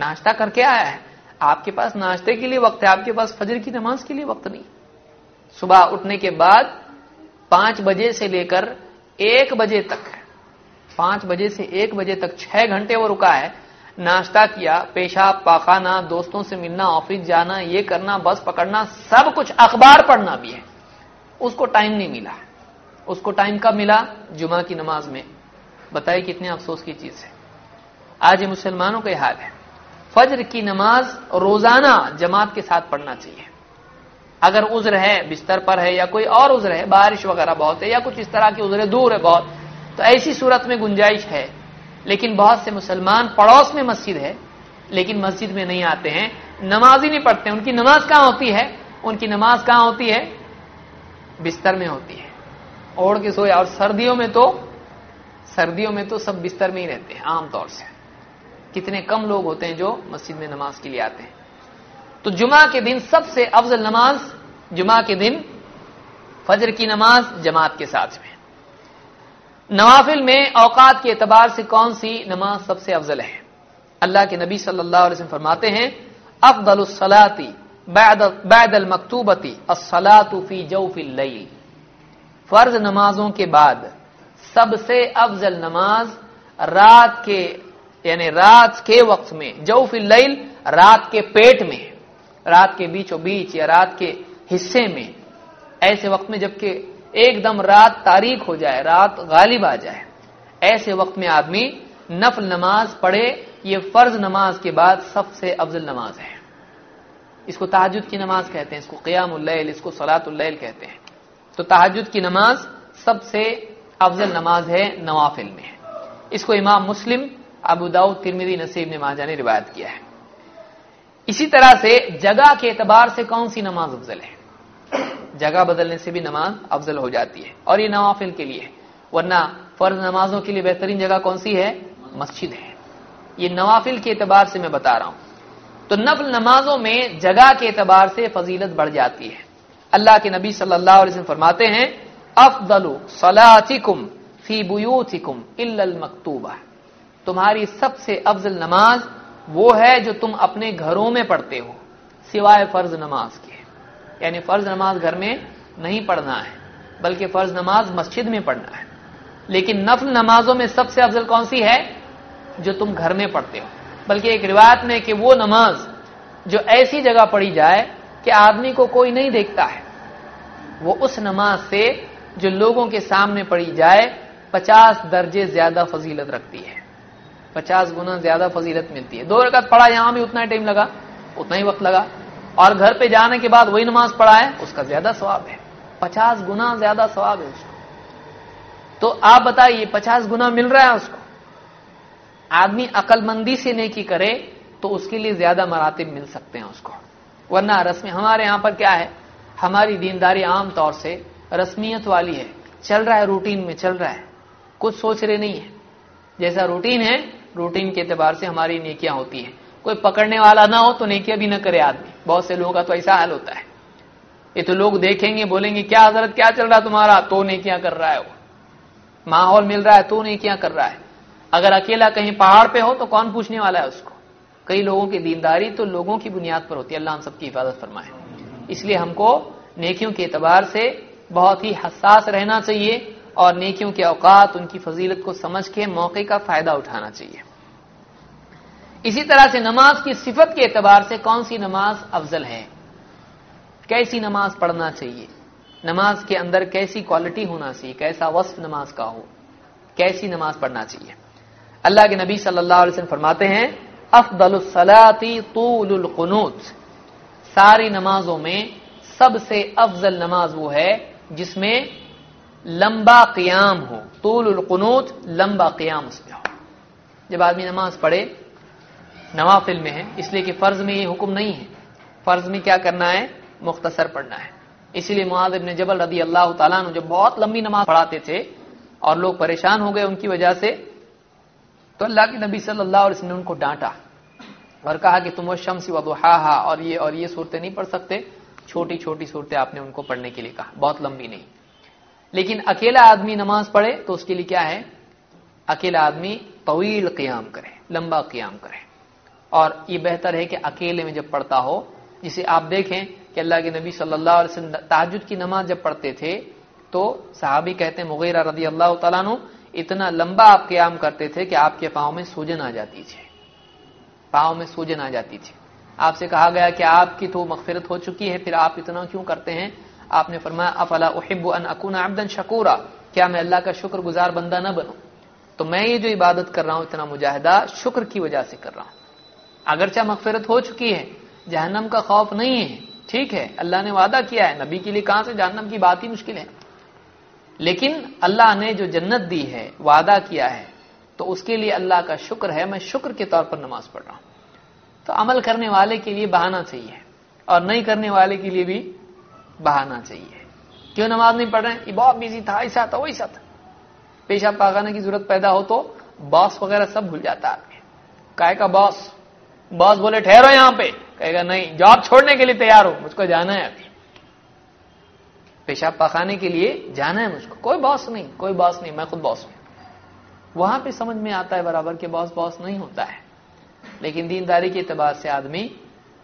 ناشتہ کر کے آیا ہے۔ آپ کے پاس ناشتے کے لیے وقت ہے، آپ کے پاس فجر کی نماز کے لیے وقت نہیں۔ صبح اٹھنے کے بعد پانچ بجے سے لے کر ایک بجے تک پانچ بجے سے ایک بجے تک چھ گھنٹے وہ رکا ہے۔ ناشتہ کیا، پیشاب، پاخانہ، دوستوں سے ملنا، آفس جانا، یہ کرنا، بس پکڑنا، سب کچھ اخبار پڑھنا بھی ہے۔ اس کو ٹائم نہیں ملا۔ اس کو ٹائم کب ملا؟ جمعہ کی نماز میں۔ بتائیے کتنے افسوس کی چیز ہے۔ آج یہ مسلمانوں کا حال ہے۔ فجر کی نماز روزانہ جماعت کے ساتھ پڑھنا چاہیے۔ اگر عذر ہے، بستر پر ہے یا کوئی اور عذر ہے، بارش وغیرہ بہت ہے یا کچھ اس طرح کی عذر دور ہے بہت، تو ایسی صورت میں گنجائش ہے۔ لیکن بہت سے مسلمان پڑوس میں مسجد ہے، لیکن مسجد میں نہیں آتے ہیں، نماز ہی نہیں پڑھتے ان کی نماز کہاں ہوتی ہے؟ ان کی نماز کہاں ہوتی ہے؟ بستر میں ہوتی ہے۔ اوڑھ کے سویا اور سردیوں میں تو، سردیوں میں تو سب بستر میں ہی رہتے ہیں، عام طور سے۔ کتنے کم لوگ ہوتے ہیں جو مسجد میں نماز کے لیے آتے ہیں۔ تو جمعہ کے دن سب سے افضل نماز جمعہ کے دن فجر کی نماز جماعت کے ساتھ میں۔ نوافل میں اوقات کے اعتبار سے کون سی نماز سب سے افضل ہے؟ اللہ کے نبی صلی اللہ علیہ وسلم فرماتے ہیں، افضل الصلاتی بعد المکتوبتی الصلاۃ فی جوف اللیل۔ فرض نمازوں کے بعد سب سے افضل نماز رات کے یعنی رات کے وقت میں، جوف اللیل، رات کے پیٹ میں، رات کے بیچ و بیچ یا رات کے حصے میں۔ ایسے وقت میں جبکہ ایک دم رات تاریخ ہو جائے، رات غالب آ جائے۔ ایسے وقت میں آدمی نفل نماز پڑھے، یہ فرض نماز کے بعد سب سے افضل نماز ہے۔ اس کو تحجد کی نماز کہتے ہیں، اس کو قیام اللیل، اس کو سلاۃ اللیل کہتے ہیں۔ تو تحجد کی نماز سب سے افضل نماز ہے نوافل میں۔ اس کو امام مسلم ابو داؤد ترمیدی نصیب نے ماجا نے روایت کیا ہے۔ اسی طرح سے جگہ کے اعتبار سے کون سی نماز افضل ہے؟ جگہ بدلنے سے بھی نماز افضل ہو جاتی ہے اور یہ نوافل کے لیے ورنہ فرض نمازوں کے لیے بہترین جگہ کون سی ہے؟ مسجد ہے۔ یہ نوافل کے اعتبار سے میں بتا رہا ہوں۔ تو نفل نمازوں میں جگہ کے اعتبار سے فضیلت بڑھ جاتی ہے۔ اللہ کے نبی صلی اللہ علیہ وسلم فرماتے ہیں، افضل صلاتکم فی بیوتکم الا المکتوبہ۔ تمہاری سب سے افضل نماز وہ ہے جو تم اپنے گھروں میں پڑھتے ہو، سوائے فرض نماز کے۔ یعنی فرض نماز گھر میں نہیں پڑھنا ہے، بلکہ فرض نماز مسجد میں پڑھنا ہے۔ لیکن نفل نمازوں میں سب سے افضل کون سی ہے؟ جو تم گھر میں پڑھتے ہو۔ بلکہ ایک روایت میں کہ وہ نماز جو ایسی جگہ پڑھی جائے کہ آدمی کو کوئی نہیں دیکھتا ہے۔ وہ اس نماز سے جو لوگوں کے سامنے پڑھی جائے، پچاس درجے زیادہ فضیلت رکھتی ہے۔ پچاس گنا زیادہ فضیلت ملتی ہے۔ دو رکعت پڑھا، یہاں بھی اتنا ٹائم لگا، اتنا ہی وقت لگا۔ اور گھر پہ جانے کے بعد وہی نماز پڑھا ہے، اس کا زیادہ ثواب ہے۔ پچاس گنا زیادہ ثواب ہے اس کو۔ تو آپ بتائیے، پچاس گنا مل رہا ہے اس کو؟ آدمی عقل مندی سے نیکی کرے تو اس کے لیے زیادہ مراتب مل سکتے ہیں اس کو۔ ورنہ رسمی ہمارے یہاں پر کیا ہے؟ ہماری دینداری عام طور سے رسمیت والی ہے۔ چل رہا ہے، روٹین میں چل رہا ہے۔ کچھ سوچ رہے نہیں ہے جیسا روٹین ہے روٹین کے اعتبار سے ہماری نیکیاں ہوتی ہیں۔ کوئی پکڑنے والا نہ ہو تو نیکیاں بھی نہ کرے آدمی۔ بہت سے لوگوں کا تو ایسا حال ہوتا ہے۔ یہ تو لوگ دیکھیں گے، بولیں گے، کیا حضرت، کیا چل رہا تمہارا؟ تو نیکیاں کر رہا ہے وہ۔ ماحول مل رہا ہے، تو نیکیاں کر رہا ہے۔ اگر اکیلا کہیں پہاڑ پہ ہو تو کون پوچھنے والا ہے اس کو؟ کئی لوگوں کی دینداری تو لوگوں کی بنیاد پر ہوتی ہے۔ اللہ ہم سب کی حفاظت فرمائے۔ اس لیے ہم کو نیکیوں کے اعتبار سے بہت ہی حساس رہنا چاہیے۔ اور نیکیوں کے اوقات، ان کی فضیلت کو سمجھ کے موقع کا فائدہ اٹھانا چاہیے۔ اسی طرح سے نماز کی صفت کے اعتبار سے کون سی نماز افضل ہے؟ کیسی نماز پڑھنا چاہیے؟ نماز کے اندر کیسی کوالٹی ہونا چاہیے؟ کیسا وصف نماز کا ہو؟ کیسی نماز پڑھنا چاہیے؟ اللہ کے نبی صلی اللہ علیہ وسلم فرماتے ہیں، افضل الصلاتی طول القنوت. ساری نمازوں میں سب سے افضل نماز وہ ہے جس میں لمبا قیام ہو۔ طول القنوت لمبا قیام اس میں ہو۔ جب آدمی نماز پڑھے، نوافل میں ہے، اس لیے کہ فرض میں یہ حکم نہیں ہے۔ فرض میں کیا کرنا ہے؟ مختصر پڑھنا ہے۔ اسی لیے معاذ ابن جبل رضی اللہ تعالیٰ نے جو بہت لمبی نماز پڑھاتے تھے اور لوگ پریشان ہو گئے ان کی وجہ سے، تو اللہ کے نبی صلی اللہ علیہ وسلم نے ان کو ڈانٹا اور کہا کہ تم وہ شمس و ہا اور یہ اور یہ صورتیں نہیں پڑھ سکتے۔ چھوٹی چھوٹی صورتیں آپ نے ان کو پڑھنے کے لیے کہا۔ بہت لمبی نہیں۔ لیکن اکیلا آدمی نماز پڑھے تو اس کے لیے کیا ہے؟ اکیلا آدمی طویل قیام کرے، لمبا قیام کرے۔ اور یہ بہتر ہے کہ اکیلے میں جب پڑھتا ہو، جسے آپ دیکھیں کہ اللہ کے نبی صلی اللہ علیہ وسلم تاجد کی نماز جب پڑھتے تھے، تو صحابی کہتے ہیں، مغیرہ رضی اللہ تعالیٰ نو اتنا لمبا آپ قیام کرتے تھے کہ آپ کے پاؤں میں سوجن آ جاتی تھی۔ پاؤں میں سوجن آ جاتی تھی۔ آپ سے کہا گیا کہ آپ کی تو مغفرت ہو چکی ہے، پھر آپ اتنا کیوں کرتے ہیں؟ آپ نے فرمایا، افلا احب ان اکون عبدا شکورا؟ کیا میں اللہ کا شکر گزار بندہ نہ بنوں؟ تو میں یہ جو عبادت کر رہا ہوں اتنا مجاہدہ شکر کی وجہ سے کر رہا ہوں۔ اگرچہ مغفرت ہو چکی ہے، جہنم کا خوف نہیں ہے، ٹھیک ہے، اللہ نے وعدہ کیا ہے، نبی کے لیے کہاں سے جہنم کی بات ہی مشکل ہے۔ لیکن اللہ نے جو جنت دی ہے، وعدہ کیا ہے، تو اس کے لیے اللہ کا شکر ہے، میں شکر کے طور پر نماز پڑھ رہا ہوں۔ تو عمل کرنے والے کے لیے بہانا چاہیے اور نہیں کرنے والے کے لیے بھی بہانا چاہیے۔ کیوں نماز نہیں پڑھ رہے ہیں، یہ بہت بزی تھا، ایسا تھا، ویسا تھا۔ پیشاب پاخانے کی ضرورت پیدا ہو تو باس وغیرہ سب بھول جاتا آدمی کائے کا باس باس بولے، ٹھہرو یہاں پہ۔ کہے گا، نہیں جاب چھوڑنے کے لیے تیار ہو، مجھ کو جانا ہے ابھی۔ پیشاب پخانے کے لیے جانا ہے مجھ کو۔ کوئی باس نہیں، کوئی باس نہیں، میں خود باس ہوں۔ وہاں پہ سمجھ میں آتا ہے برابر کہ باس باس نہیں ہوتا ہے۔ لیکن دینداری کے اعتبار سے آدمی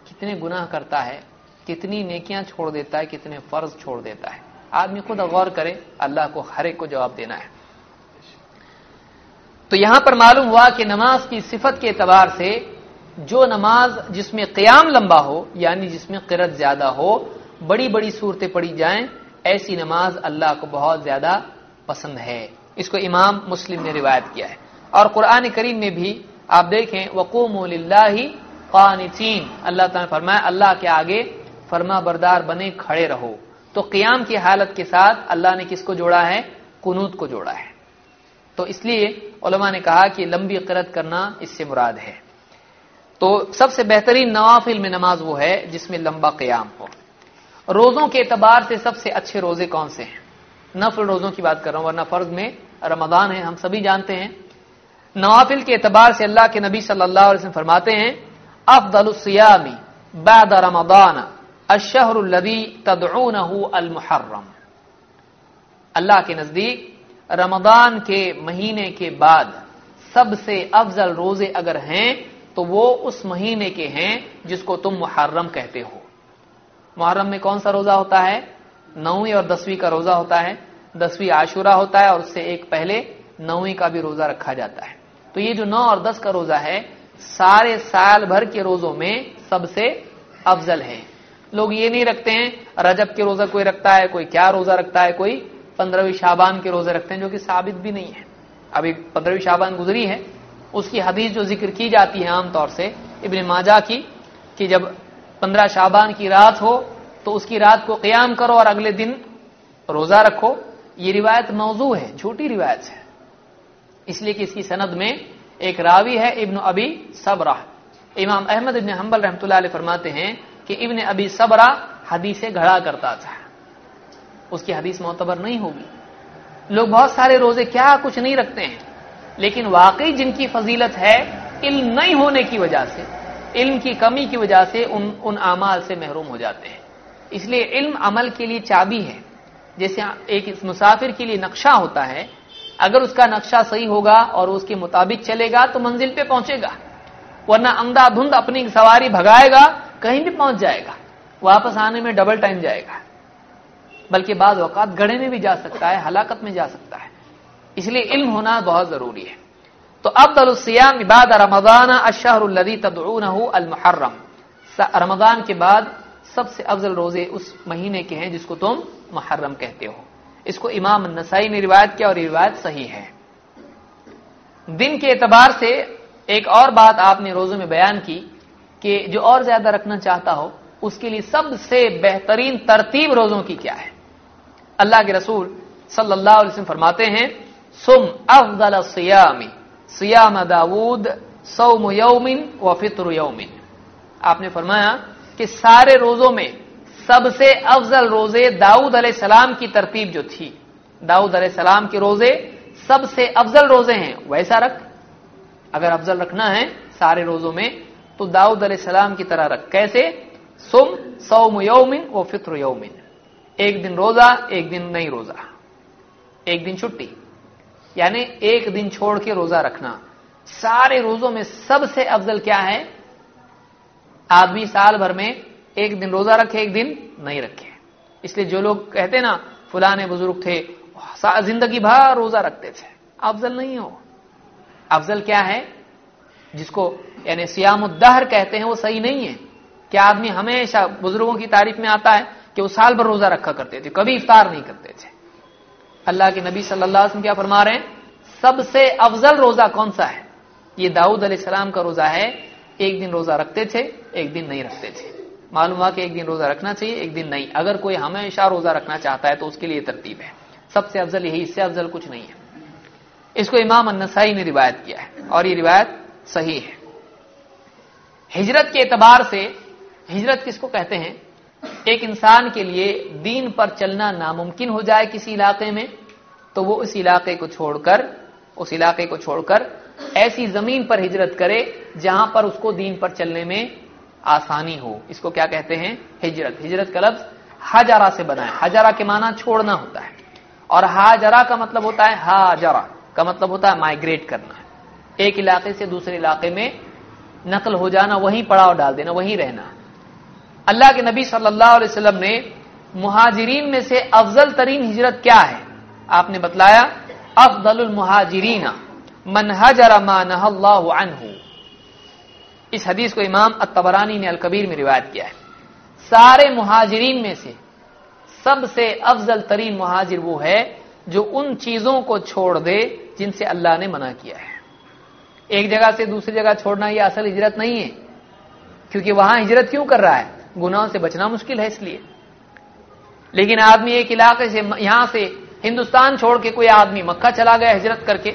کتنے گناہ کرتا ہے۔ کتنی نیکیاں چھوڑ دیتا ہے، کتنے فرض چھوڑ دیتا ہے۔ آدمی خود غور کرے، اللہ کو ہر ایک کو جواب دینا ہے۔ تو یہاں پر معلوم ہوا کہ نماز کی صفت کے اعتبار سے جو نماز جس میں قیام لمبا ہو یعنی جس میں قرت زیادہ ہو، بڑی بڑی صورتیں پڑی جائیں، ایسی نماز اللہ کو بہت زیادہ پسند ہے۔ اس کو امام مسلم نے روایت کیا ہے۔ اور قرآن کریم میں بھی آپ دیکھیں وقوم اللہ قانتین اللہ تعالیٰ فرمایا، اللہ کے آگے فرما بردار بنے کھڑے رہو۔ تو قیام کی حالت کے ساتھ اللہ نے کس کو جوڑا ہے؟ کنوت کو جوڑا ہے۔ تو اس لیے علماء نے کہا کہ لمبی قرت کرنا اس سے مراد ہے۔ تو سب سے بہترین نوافل میں نماز وہ ہے جس میں لمبا قیام ہو۔ روزوں کے اعتبار سے سب سے اچھے روزے کون سے ہیں؟ نفل روزوں کی بات کر رہا ہوں، ورنہ فرض میں رمضان ہے، ہم سبھی جانتے ہیں۔ نوافل کے اعتبار سے اللہ کے نبی صلی اللہ علیہ وسلم فرماتے ہیں، افضل الصیام بعد رمضان۔ الشہر الذي تدعونه المحرم. اللہ کے نزدیک رمضان کے مہینے کے بعد سب سے افضل روزے اگر ہیں تو وہ اس مہینے کے ہیں جس کو تم محرم کہتے ہو. محرم میں کون سا روزہ ہوتا ہے؟ نویں اور دسویں کا روزہ ہوتا ہے، دسویں عاشورہ ہوتا ہے اور اس سے ایک پہلے نویں کا بھی روزہ رکھا جاتا ہے۔ تو یہ جو نو اور دس کا روزہ ہے، سارے سال بھر کے روزوں میں سب سے افضل ہے لوگ یہ نہیں رکھتے ہیں، رجب کے روزہ کوئی رکھتا ہے، کوئی کیا روزہ رکھتا ہے، کوئی پندرہویں شابان کے روزے رکھتے ہیں جو کہ ثابت بھی نہیں ہے ابھی پندرہویں شابان گزری ہے، اس کی حدیث جو ذکر کی جاتی ہے عام طور سے ابن ماجہ کی، کہ جب پندرہ شابان کی رات ہو تو اس کی رات کو قیام کرو اور اگلے دن روزہ رکھو۔ یہ روایت موضوع ہے چھوٹی روایت ہے۔ اس لیے کہ اس کی سند میں ایک راوی ہے، ابن ابی صبرہ۔ امام احمد ابن حنبل رحمۃ اللہ علیہ فرماتے ہیں کہ ابن ابی صبرہ حدیث گھڑا کرتا تھا۔ اس کی حدیث معتبر نہیں ہوگی۔ لوگ بہت سارے روزے کیا کچھ نہیں رکھتے ہیں، لیکن واقعی جن کی فضیلت ہے علم نہیں ہونے کی وجہ سے، علم کی کمی کی وجہ سے ان ان اعمال سے محروم ہو جاتے ہیں۔ اس لیے علم عمل کے لیے چابی ہے۔ جیسے ایک مسافر کے لیے نقشہ ہوتا ہے، اگر اس کا نقشہ صحیح ہوگا اور اس کے مطابق چلے گا تو منزل پہ پہنچے گا، ورنہ اندھا دھند اپنی سواری بھگائے گا کہیں بھی پہنچ جائے گا، واپس آنے میں ڈبل ٹائم جائے گا۔ بلکہ بعض اوقات گڑے میں بھی جا سکتا ہے، ہلاکت میں جا سکتا ہے۔ اس لیے علم ہونا بہت ضروری ہے۔ تو افضل الصیام بعد رمضان الشهر الذي تدعونه المحرم۔ رمضان کے بعد سب سے افضل روزے اس مہینے کے ہیں جس کو تم محرم کہتے ہو۔ اس کو امام نسائی نے روایت کیا اور روایت صحیح ہے۔ دن کے اعتبار سے ایک اور بات آپ نے روزوں میں بیان کی کہ جو اور زیادہ رکھنا چاہتا ہو، اس کے لیے سب سے بہترین ترتیب روزوں کی کیا ہے؟ اللہ کے رسول صلی اللہ علیہ وسلم فرماتے ہیں، سم افضل سیامی سیام داود سوم یومن و فطر یومن. آپ نے فرمایا کہ سارے روزوں میں سب سے افضل روزے داؤد علیہ السلام کی ترتیب جو تھی۔ داؤد علیہ السلام کے روزے سب سے افضل روزے ہیں۔ ویسا رکھ۔ اگر افضل رکھنا ہے، سارے روزوں میں تو داؤد علیہ السلام کی طرح رکھ۔ کیسے؟ سم سوم یومن و فطر یومن۔ ایک دن روزہ، ایک دن نہیں روزہ۔ ایک دن چھٹی۔ یعنی ایک دن چھوڑ کے روزہ رکھنا۔ سارے روزوں میں سب سے افضل کیا ہے؟ آدمی سال بھر میں ایک دن روزہ رکھے، ایک دن نہیں رکھے۔ اس لیے جو لوگ کہتے نا، فلانے بزرگ تھے زندگی بھر روزہ رکھتے تھے۔ افضل نہیں ہو۔ افضل کیا ہے؟ جس کو یعنی سیام الدہر کہتے ہیں، وہ صحیح نہیں ہے کیا آدمی ہمیشہ بزرگوں کی تعریف میں آتا ہے کہ وہ سال بھر روزہ رکھا کرتے تھے، کبھی افطار نہیں کرتے تھے۔ اللہ کے نبی صلی اللہ علیہ وسلم کیا فرما رہے ہیں؟ سب سے افضل روزہ کون سا ہے؟ یہ داؤد علیہ السلام کا روزہ ہے، ایک دن روزہ رکھتے تھے، ایک دن نہیں رکھتے تھے۔ معلوم ہوا کہ ایک دن روزہ رکھنا چاہیے، ایک دن نہیں۔ اگر کوئی ہمیشہ روزہ رکھنا چاہتا ہے تو اس کے لیے ترتیب ہے۔ سب سے افضل یہی، اس سے افضل کچھ نہیں ہے۔ اس کو امام النسائی نے روایت کیا ہے اور یہ روایت صحیح ہے۔ ہجرت کے اعتبار سے ہجرت کس کو کہتے ہیں؟ ایک انسان کے لیے دین پر چلنا ناممکن ہو جائے کسی علاقے میں، تو وہ اس علاقے کو چھوڑ کر، اس علاقے کو چھوڑ کر ایسی زمین پر ہجرت کرے جہاں پر اس کو دین پر چلنے میں آسانی ہو۔ اس کو کیا کہتے ہیں؟ ہجرت۔ ہجرت کا لفظ ہاجارا سے بنا ہے۔ ہاجارا کے معنی چھوڑنا ہوتا ہے۔ اور ہاجرا کا مطلب ہوتا ہے ہاجرا کا مطلب ہوتا ہے مائگریٹ کرنا۔ ایک علاقے سے دوسرے علاقے میں نقل ہو جانا، وہیں پڑاؤ ڈال دینا، وہیں رہنا۔ اللہ کے نبی صلی اللہ علیہ وسلم نے مہاجرین میں سے افضل ترین ہجرت کیا ہے؟ آپ نے بتلایا، افضل المہاجرین، من حجر ما نہ اللہ عنہ۔ اس حدیث کو امام التبرانی نے الکبیر میں روایت کیا ہے۔ سارے مہاجرین میں سے سب سے افضل ترین مہاجر وہ ہے جو ان چیزوں کو چھوڑ دے جن سے اللہ نے منع کیا ہے۔ ایک جگہ سے دوسری جگہ چھوڑنا یہ اصل ہجرت نہیں ہے۔ کیونکہ وہاں ہجرت کیوں کر رہا ہے؟ گناہوں سے بچنا مشکل ہے اس لیے۔ لیکن آدمی ایک علاقے سے یہاں سے ہندوستان چھوڑ کے کوئی آدمی مکہ چلا گیا ہجرت کر کے۔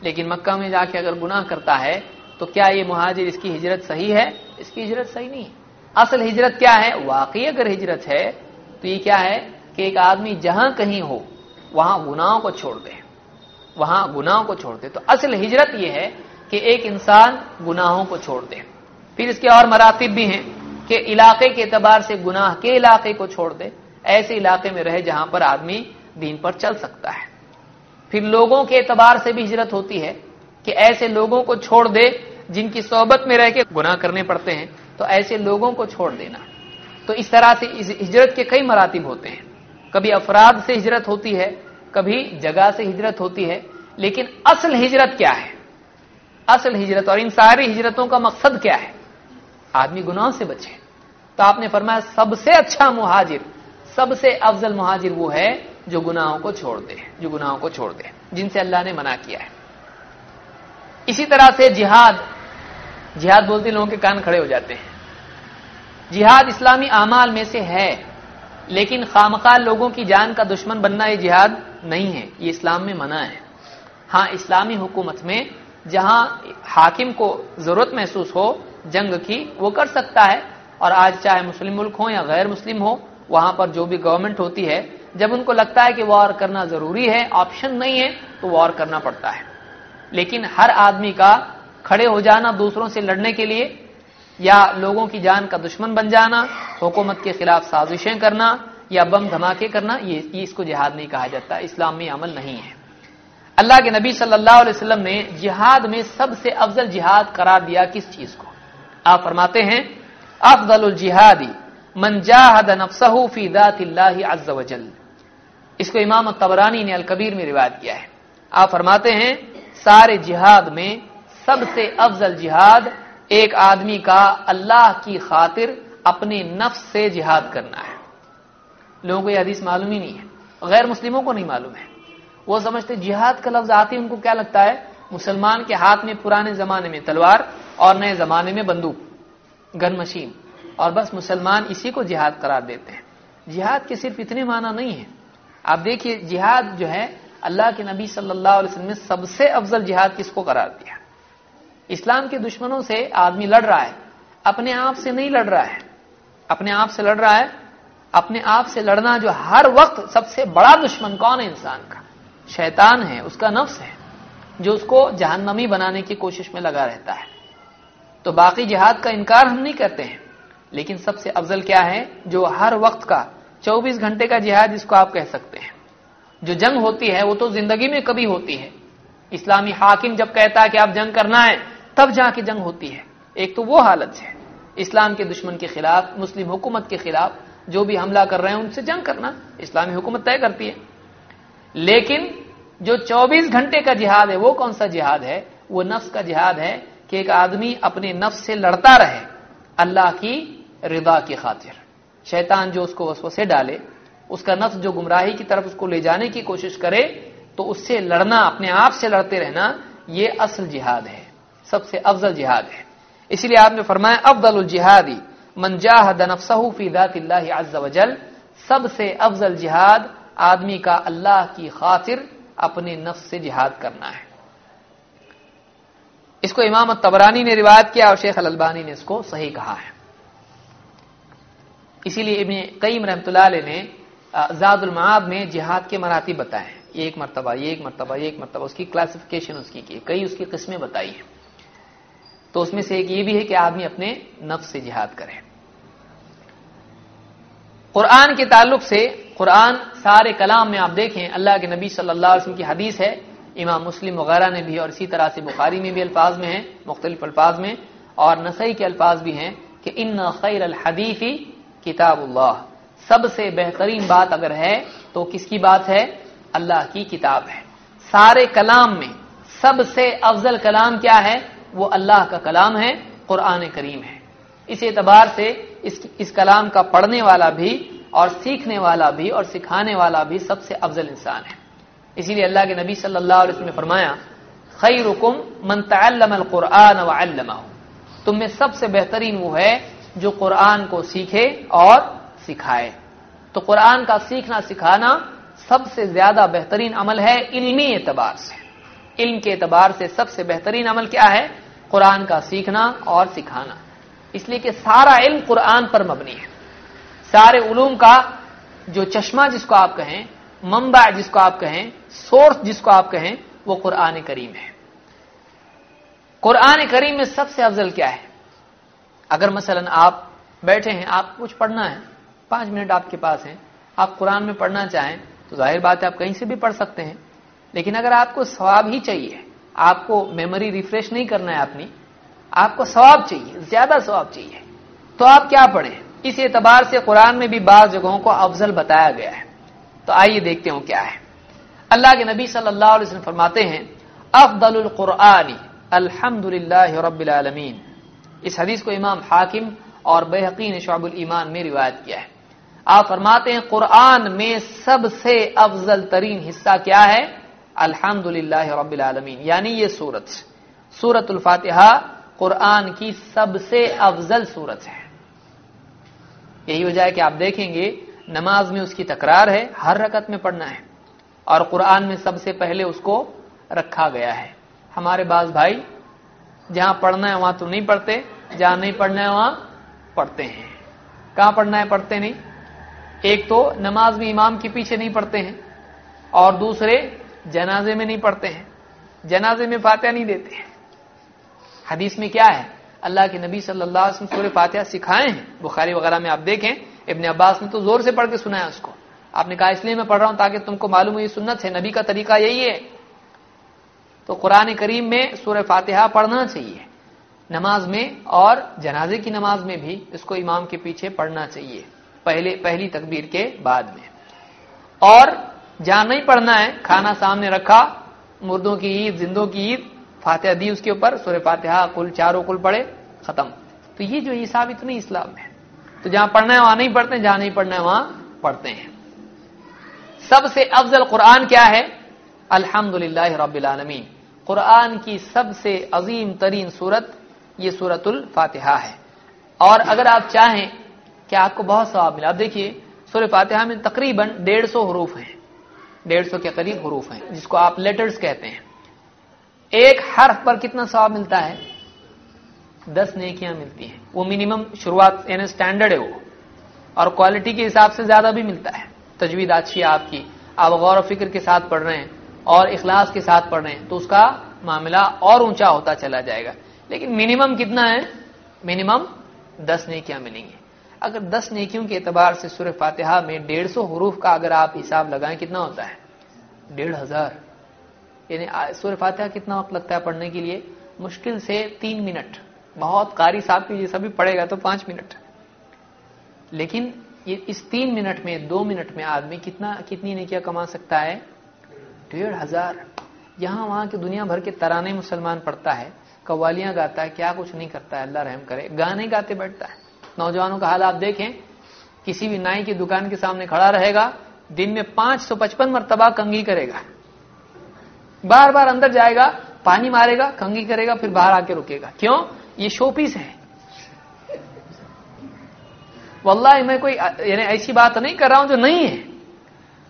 لیکن مکہ میں جا کے اگر گناہ کرتا ہے، تو کیا یہ مہاجر اس کی ہجرت صحیح ہے؟ اس کی ہجرت صحیح نہیں۔ ہے اصل ہجرت کیا ہے؟ واقعی اگر ہجرت ہے، تو یہ کیا ہے کہ ایک آدمی جہاں کہیں ہو، وہاں گناہوں کو چھوڑ دے۔ وہاں گناہوں کو چھوڑ دے تو اصل ہجرت یہ ہے کہ ایک انسان گناہوں کو چھوڑ دے۔ پھر اس کے اور مراتب بھی ہیں کہ علاقے کے اعتبار سے گناہ کے علاقے کو چھوڑ دے، ایسے علاقے میں رہے جہاں پر آدمی دین پر چل سکتا ہے۔ پھر لوگوں کے اعتبار سے بھی ہجرت ہوتی ہے کہ ایسے لوگوں کو چھوڑ دے جن کی صحبت میں رہ کے گناہ کرنے پڑتے ہیں، تو ایسے لوگوں کو چھوڑ دینا۔ تو اس طرح سے ہجرت کے کئی مراتب ہوتے ہیں۔ کبھی افراد سے ہجرت ہوتی ہے کبھی جگہ سے ہجرت ہوتی ہے، لیکن اصل ہجرت کیا ہے؟ اصل ہجرت اور ان ساری ہجرتوں کا مقصد کیا ہے؟ آدمی گناہ سے بچے۔ تو آپ نے فرمایا، سب سے اچھا مہاجر، سب سے افضل مہاجر وہ ہے جو گناہوں کو چھوڑ دے، جو گناہوں کو چھوڑ دے، جن سے اللہ نے منع کیا ہے۔ اسی طرح سے جہاد جہاد بولتے لوگوں کے کان کھڑے ہو جاتے ہیں۔ جہاد اسلامی اعمال میں سے ہے۔ لیکن خامخواہ لوگوں کی جان کا دشمن بننا یہ جہاد نہیں ہے، یہ اسلام میں منع ہے۔ ہاں اسلامی حکومت میں جہاں حاکم کو ضرورت محسوس ہو، جنگ کی، وہ کر سکتا ہے۔ اور آج چاہے مسلم ملک ہو یا غیر مسلم ہو وہاں پر جو بھی گورنمنٹ ہوتی ہے، جب ان کو لگتا ہے کہ وار کرنا ضروری ہے آپشن نہیں ہے، تو وار کرنا پڑتا ہے۔ لیکن ہر آدمی کا کھڑے ہو جانا دوسروں سے لڑنے کے لیے یا لوگوں کی جان کا دشمن بن جانا، حکومت کے خلاف سازشیں کرنا یا بم دھماکے کرنا، یہ اس کو جہاد نہیں کہا جاتا، اسلام میں عمل نہیں ہے۔ اللہ کے نبی صلی اللہ علیہ وسلم نے جہاد میں سب سے افضل جہاد قرار دیا کس چیز کو؟ آپ فرماتے ہیں، افضل الجہادی من جاہد نفسه فی ذات اللہ عز وجل۔ اس کو امام الطبرانی نے الکبیر میں روایت کیا ہے۔ آپ فرماتے ہیں، سارے جہاد میں سب سے افضل جہاد ایک آدمی کا اللہ کی خاطر اپنے نفس سے جہاد کرنا ہے۔ لوگوں کو یہ حدیث معلوم ہی نہیں ہے۔ غیر مسلموں کو نہیں معلوم ہے۔ وہ سمجھتے جہاد کا لفظ آتی ان کو کیا لگتا ہے؟ مسلمان کے ہاتھ میں پرانے زمانے میں تلوار اور نئے زمانے میں بندوق، گن مشین۔ اور بس مسلمان اسی کو جہاد قرار دیتے ہیں۔ جہاد کے صرف اتنے معنی نہیں ہے آپ دیکھیے، جہاد جو ہے، اللہ کے نبی صلی اللہ علیہ وسلم نے سب سے افضل جہاد کس کو قرار دیا؟ اسلام کے دشمنوں سے آدمی لڑ رہا ہے، اپنے آپ سے نہیں لڑ رہا ہے۔ اپنے آپ سے لڑ رہا ہے، اپنے آپ سے لڑنا جو ہر وقت سب سے بڑا دشمن کون ہے انسان کا؟ شیطان ہے، اس کا نفس ہے، جو اس کو جہنمی بنانے کی کوشش میں لگا رہتا ہے۔ تو باقی جہاد کا انکار ہم نہیں کرتے ہیں، لیکن سب سے افضل کیا ہے، جو ہر وقت کا چوبیس گھنٹے کا جہاد جس کو آپ کہہ سکتے ہیں۔ جو جنگ ہوتی ہے، وہ تو زندگی میں کبھی ہوتی ہے۔ اسلامی حاکم جب کہتا ہے کہ آپ جنگ کرنا ہے تب جا کے جنگ ہوتی ہے۔ ایک تو وہ حالت ہے، اسلام کے دشمن کے خلاف، مسلم حکومت کے خلاف جو بھی حملہ کر رہے ہیں، ان سے جنگ کرنا اسلامی حکومت طے کرتی ہے۔ لیکن جو چوبیس گھنٹے کا جہاد ہے، وہ کون سا جہاد ہے؟ وہ نفس کا جہاد ہے کہ ایک آدمی اپنے نفس سے لڑتا رہے اللہ کی رضا کی خاطر۔ شیطان جو اس کو وسوسے ڈالے، اس کا نفس جو گمراہی کی طرف اس کو لے جانے کی کوشش کرے، تو اس سے لڑنا، اپنے آپ سے لڑتے رہنا، یہ اصل جہاد ہے۔ سب سے افضل جہاد ہے۔ اسی لیے آپ نے فرمایا، افضل الجہادی من جاہد نفسه فی ذات اللہ عز وجل۔ سب سے افضل جہاد آدمی کا اللہ کی خاطر اپنے نفس سے جہاد کرنا ہے۔ اس کو امام تبرانی نے روایت کیا اور شیخ الالبانی نے اس کو صحیح کہا ہے۔ اسی لیے ابن قیم رحمۃ اللہ علیہ نے زاد المعاد میں جہاد کے مراتب بتائے ہیں۔ یہ ایک مرتبہ، یہ ایک مرتبہ، یہ ایک مرتبہ، اس کی کلاسیفیکیشن اس کی کی، کئی اس کی قسمیں بتائی ہیں۔ تو اس میں سے ایک یہ بھی ہے کہ آدمی اپنے نفس سے جہاد کرے۔ قرآن کے تعلق سے، قرآن سارے کلام میں آپ دیکھیں، اللہ کے نبی صلی اللہ علیہ وسلم کی حدیث ہے، امام مسلم وغیرہ نے بھی اور اسی طرح سے بخاری میں بھی الفاظ میں ہیں، مختلف الفاظ میں، اور نسائی کے الفاظ بھی ہیں کہ ان خیر الحدیفی کتاب اللہ۔ سب سے بہترین بات اگر ہے تو کس کی بات ہے؟ اللہ کی کتاب ہے۔ سارے کلام میں سب سے افضل کلام کیا ہے؟ وہ اللہ کا کلام ہے، قرآن کریم ہے۔ اس اعتبار سے اس اس کلام کا پڑھنے والا بھی اور سیکھنے والا بھی اور سکھانے والا بھی سب سے افضل انسان ہے۔ اسی لیے اللہ کے نبی صلی اللہ علیہ وسلم نے فرمایا، خیرکم من تعلم القرآن وعلمہ تم میں سب سے بہترین وہ ہے جو قرآن کو سیکھے اور سکھائے۔ تو قرآن کا سیکھنا سکھانا سب سے زیادہ بہترین عمل ہے علمی اعتبار سے۔ علم کے اعتبار سے سب سے بہترین عمل کیا ہے؟ قرآن کا سیکھنا اور سکھانا۔ اس لیے کہ سارا علم قرآن پر مبنی ہے۔ سارے علوم کا جو چشمہ جس کو آپ کہیں، منبع جس کو آپ کہیں سورس جس کو آپ کہیں، وہ قرآن کریم ہے۔ قرآن کریم میں سب سے افضل کیا ہے؟ اگر مثلا آپ بیٹھے ہیں، آپ کچھ پڑھنا ہے، پانچ منٹ آپ کے پاس ہیں، آپ قرآن میں پڑھنا چاہیں تو ظاہر بات ہے آپ کہیں سے بھی پڑھ سکتے ہیں۔ لیکن اگر آپ کو ثواب ہی چاہیے آپ کو میموری ریفریش نہیں کرنا ہے اپنی، آپ کو ثواب چاہیے، زیادہ ثواب چاہیے۔ تو آپ کیا پڑھیں؟ اس اعتبار سے قرآن میں بھی بعض جگہوں کو افضل بتایا گیا ہے۔ تو آئیے دیکھتے ہوں کیا ہے۔ اللہ کے نبی صلی اللہ علیہ وسلم فرماتے ہیں، افضل القرآن الحمد للہ رب العالمین۔ اس حدیث کو امام حاکم اور بحقین شعب الایمان میں روایت کیا ہے۔ آپ فرماتے ہیں، قرآن میں سب سے افضل ترین حصہ کیا ہے؟ الحمد للہ رب العالمین۔ یعنی یہ سورت سورت الفاتحہ قرآن کی سب سے افضل سورت ہے۔ یہی وجہ ہے کہ آپ دیکھیں گے نماز میں اس کی تکرار ہے، ہر رکعت میں پڑھنا ہے۔ اور قرآن میں سب سے پہلے اس کو رکھا گیا ہے۔ ہمارے بعض بھائی، جہاں پڑھنا ہے وہاں تو نہیں پڑھتے، جہاں نہیں پڑھنا ہے وہاں پڑھتے ہیں۔ کہاں پڑھنا ہے پڑھتے نہیں؟ ایک تو نماز میں امام کے پیچھے نہیں پڑھتے ہیں اور دوسرے جنازے میں نہیں پڑھتے ہیں، جنازے میں فاتحہ نہیں دیتے ہیں۔ حدیث میں کیا ہے؟ اللہ کے نبی صلی اللہ علیہ وسلم سورہ فاتحہ سکھائے ہیں۔ بخاری وغیرہ میں آپ دیکھیں، ابن عباس نے تو زور سے پڑھ کے سنایا اس کو۔ آپ نے کہا، اس لیے میں پڑھ رہا ہوں تاکہ تم کو معلوم یہ سنت ہے۔ نبی کا طریقہ یہی ہے۔ تو قرآن کریم میں سورہ فاتحہ پڑھنا چاہیے۔ نماز میں اور جنازے کی نماز میں بھی اس کو امام کے پیچھے پڑھنا چاہیے۔ پہلے، پہلی تکبیر کے بعد میں۔ اور جہاں نہیں پڑھنا ہے، کھانا سامنے رکھا، مردوں کی عید، زندوں کی عید، فاتحہ دی اس کے اوپر، سورہ فاتحہ کل چاروں کل پڑھے، ختم۔ تو یہ جو حساب اتنی اسلام ہے تو جہاں پڑھنا ہے، وہاں نہیں پڑھتے، جہاں نہیں پڑھنا ہے، وہاں پڑھتے ہیں۔ سب سے افضل قرآن کیا ہے؟ الحمد رب العالمین۔ قرآن کی سب سے عظیم ترین صورت یہ صورت الفاتحہ ہے۔ اور اگر آپ چاہیں کہ آپ کو بہت ثواب ملا آپ دیکھیے، سورہ فاتحہ میں تقریباً ڈیڑھ سو حروف ہیں۔ ڈیڑھ سو کے قریب حروف ہیں، جس کو آپ لیٹرز کہتے ہیں۔ ایک حرف پر کتنا ثواب ملتا ہے؟ دس نیکیاں ملتی ہیں۔ وہ منیمم شروعات یعنی اسٹینڈرڈ ہے وہ۔ اور کوالٹی کے حساب سے زیادہ بھی ملتا ہے۔ تجوید اچھی ہے آپ کی، آپ غور و فکر کے ساتھ پڑھ رہے ہیں اور اخلاص کے ساتھ پڑھ رہے ہیں، تو اس کا معاملہ اور اونچا ہوتا چلا جائے گا۔ لیکن منیمم کتنا ہے؟ منیمم دس نیکیاں ملیں گی۔ اگر دس نیکیوں کے اعتبار سے سورہ فاتحہ میں ڈیڑھ سو حروف کا اگر آپ حساب لگائیں، کتنا ہوتا ہے؟ ڈیڑھ ہزار۔ یعنی سورہ فاتحہ کتنا وقت لگتا ہے پڑھنے کے لیے؟ مشکل سے تین منٹ۔ بہت قاری صاحب کی جیسا بھی پڑھے گا تو پانچ منٹ۔ لیکن یہ اس تین منٹ میں، دو منٹ میں آدمی کتنا، کتنی نیکیاں کما سکتا ہے؟ ڈیڑھ ہزار۔ یہاں وہاں کی دنیا بھر کے ترانے مسلمان پڑھتا ہے، قوالیاں گاتا ہے، کیا کچھ نہیں کرتا ہے، اللہ رحم کرے۔ گانے گاتے بیٹھتا ہے۔ نوجوانوں کا حال آپ دیکھیں، کسی بھی نائی کی دکان کے سامنے کھڑا رہے گا، دن میں پانچ سو پچپن مرتبہ کنگھی کرے گا۔ بار بار اندر جائے گا، پانی مارے گا، کنگھی کرے گا، پھر باہر آ کے رکے گا۔ کیوں؟ یہ شو پیس ہے۔ واللہ میں کوئی یعنی ایسی بات نہیں کر رہا ہوں جو نہیں ہے۔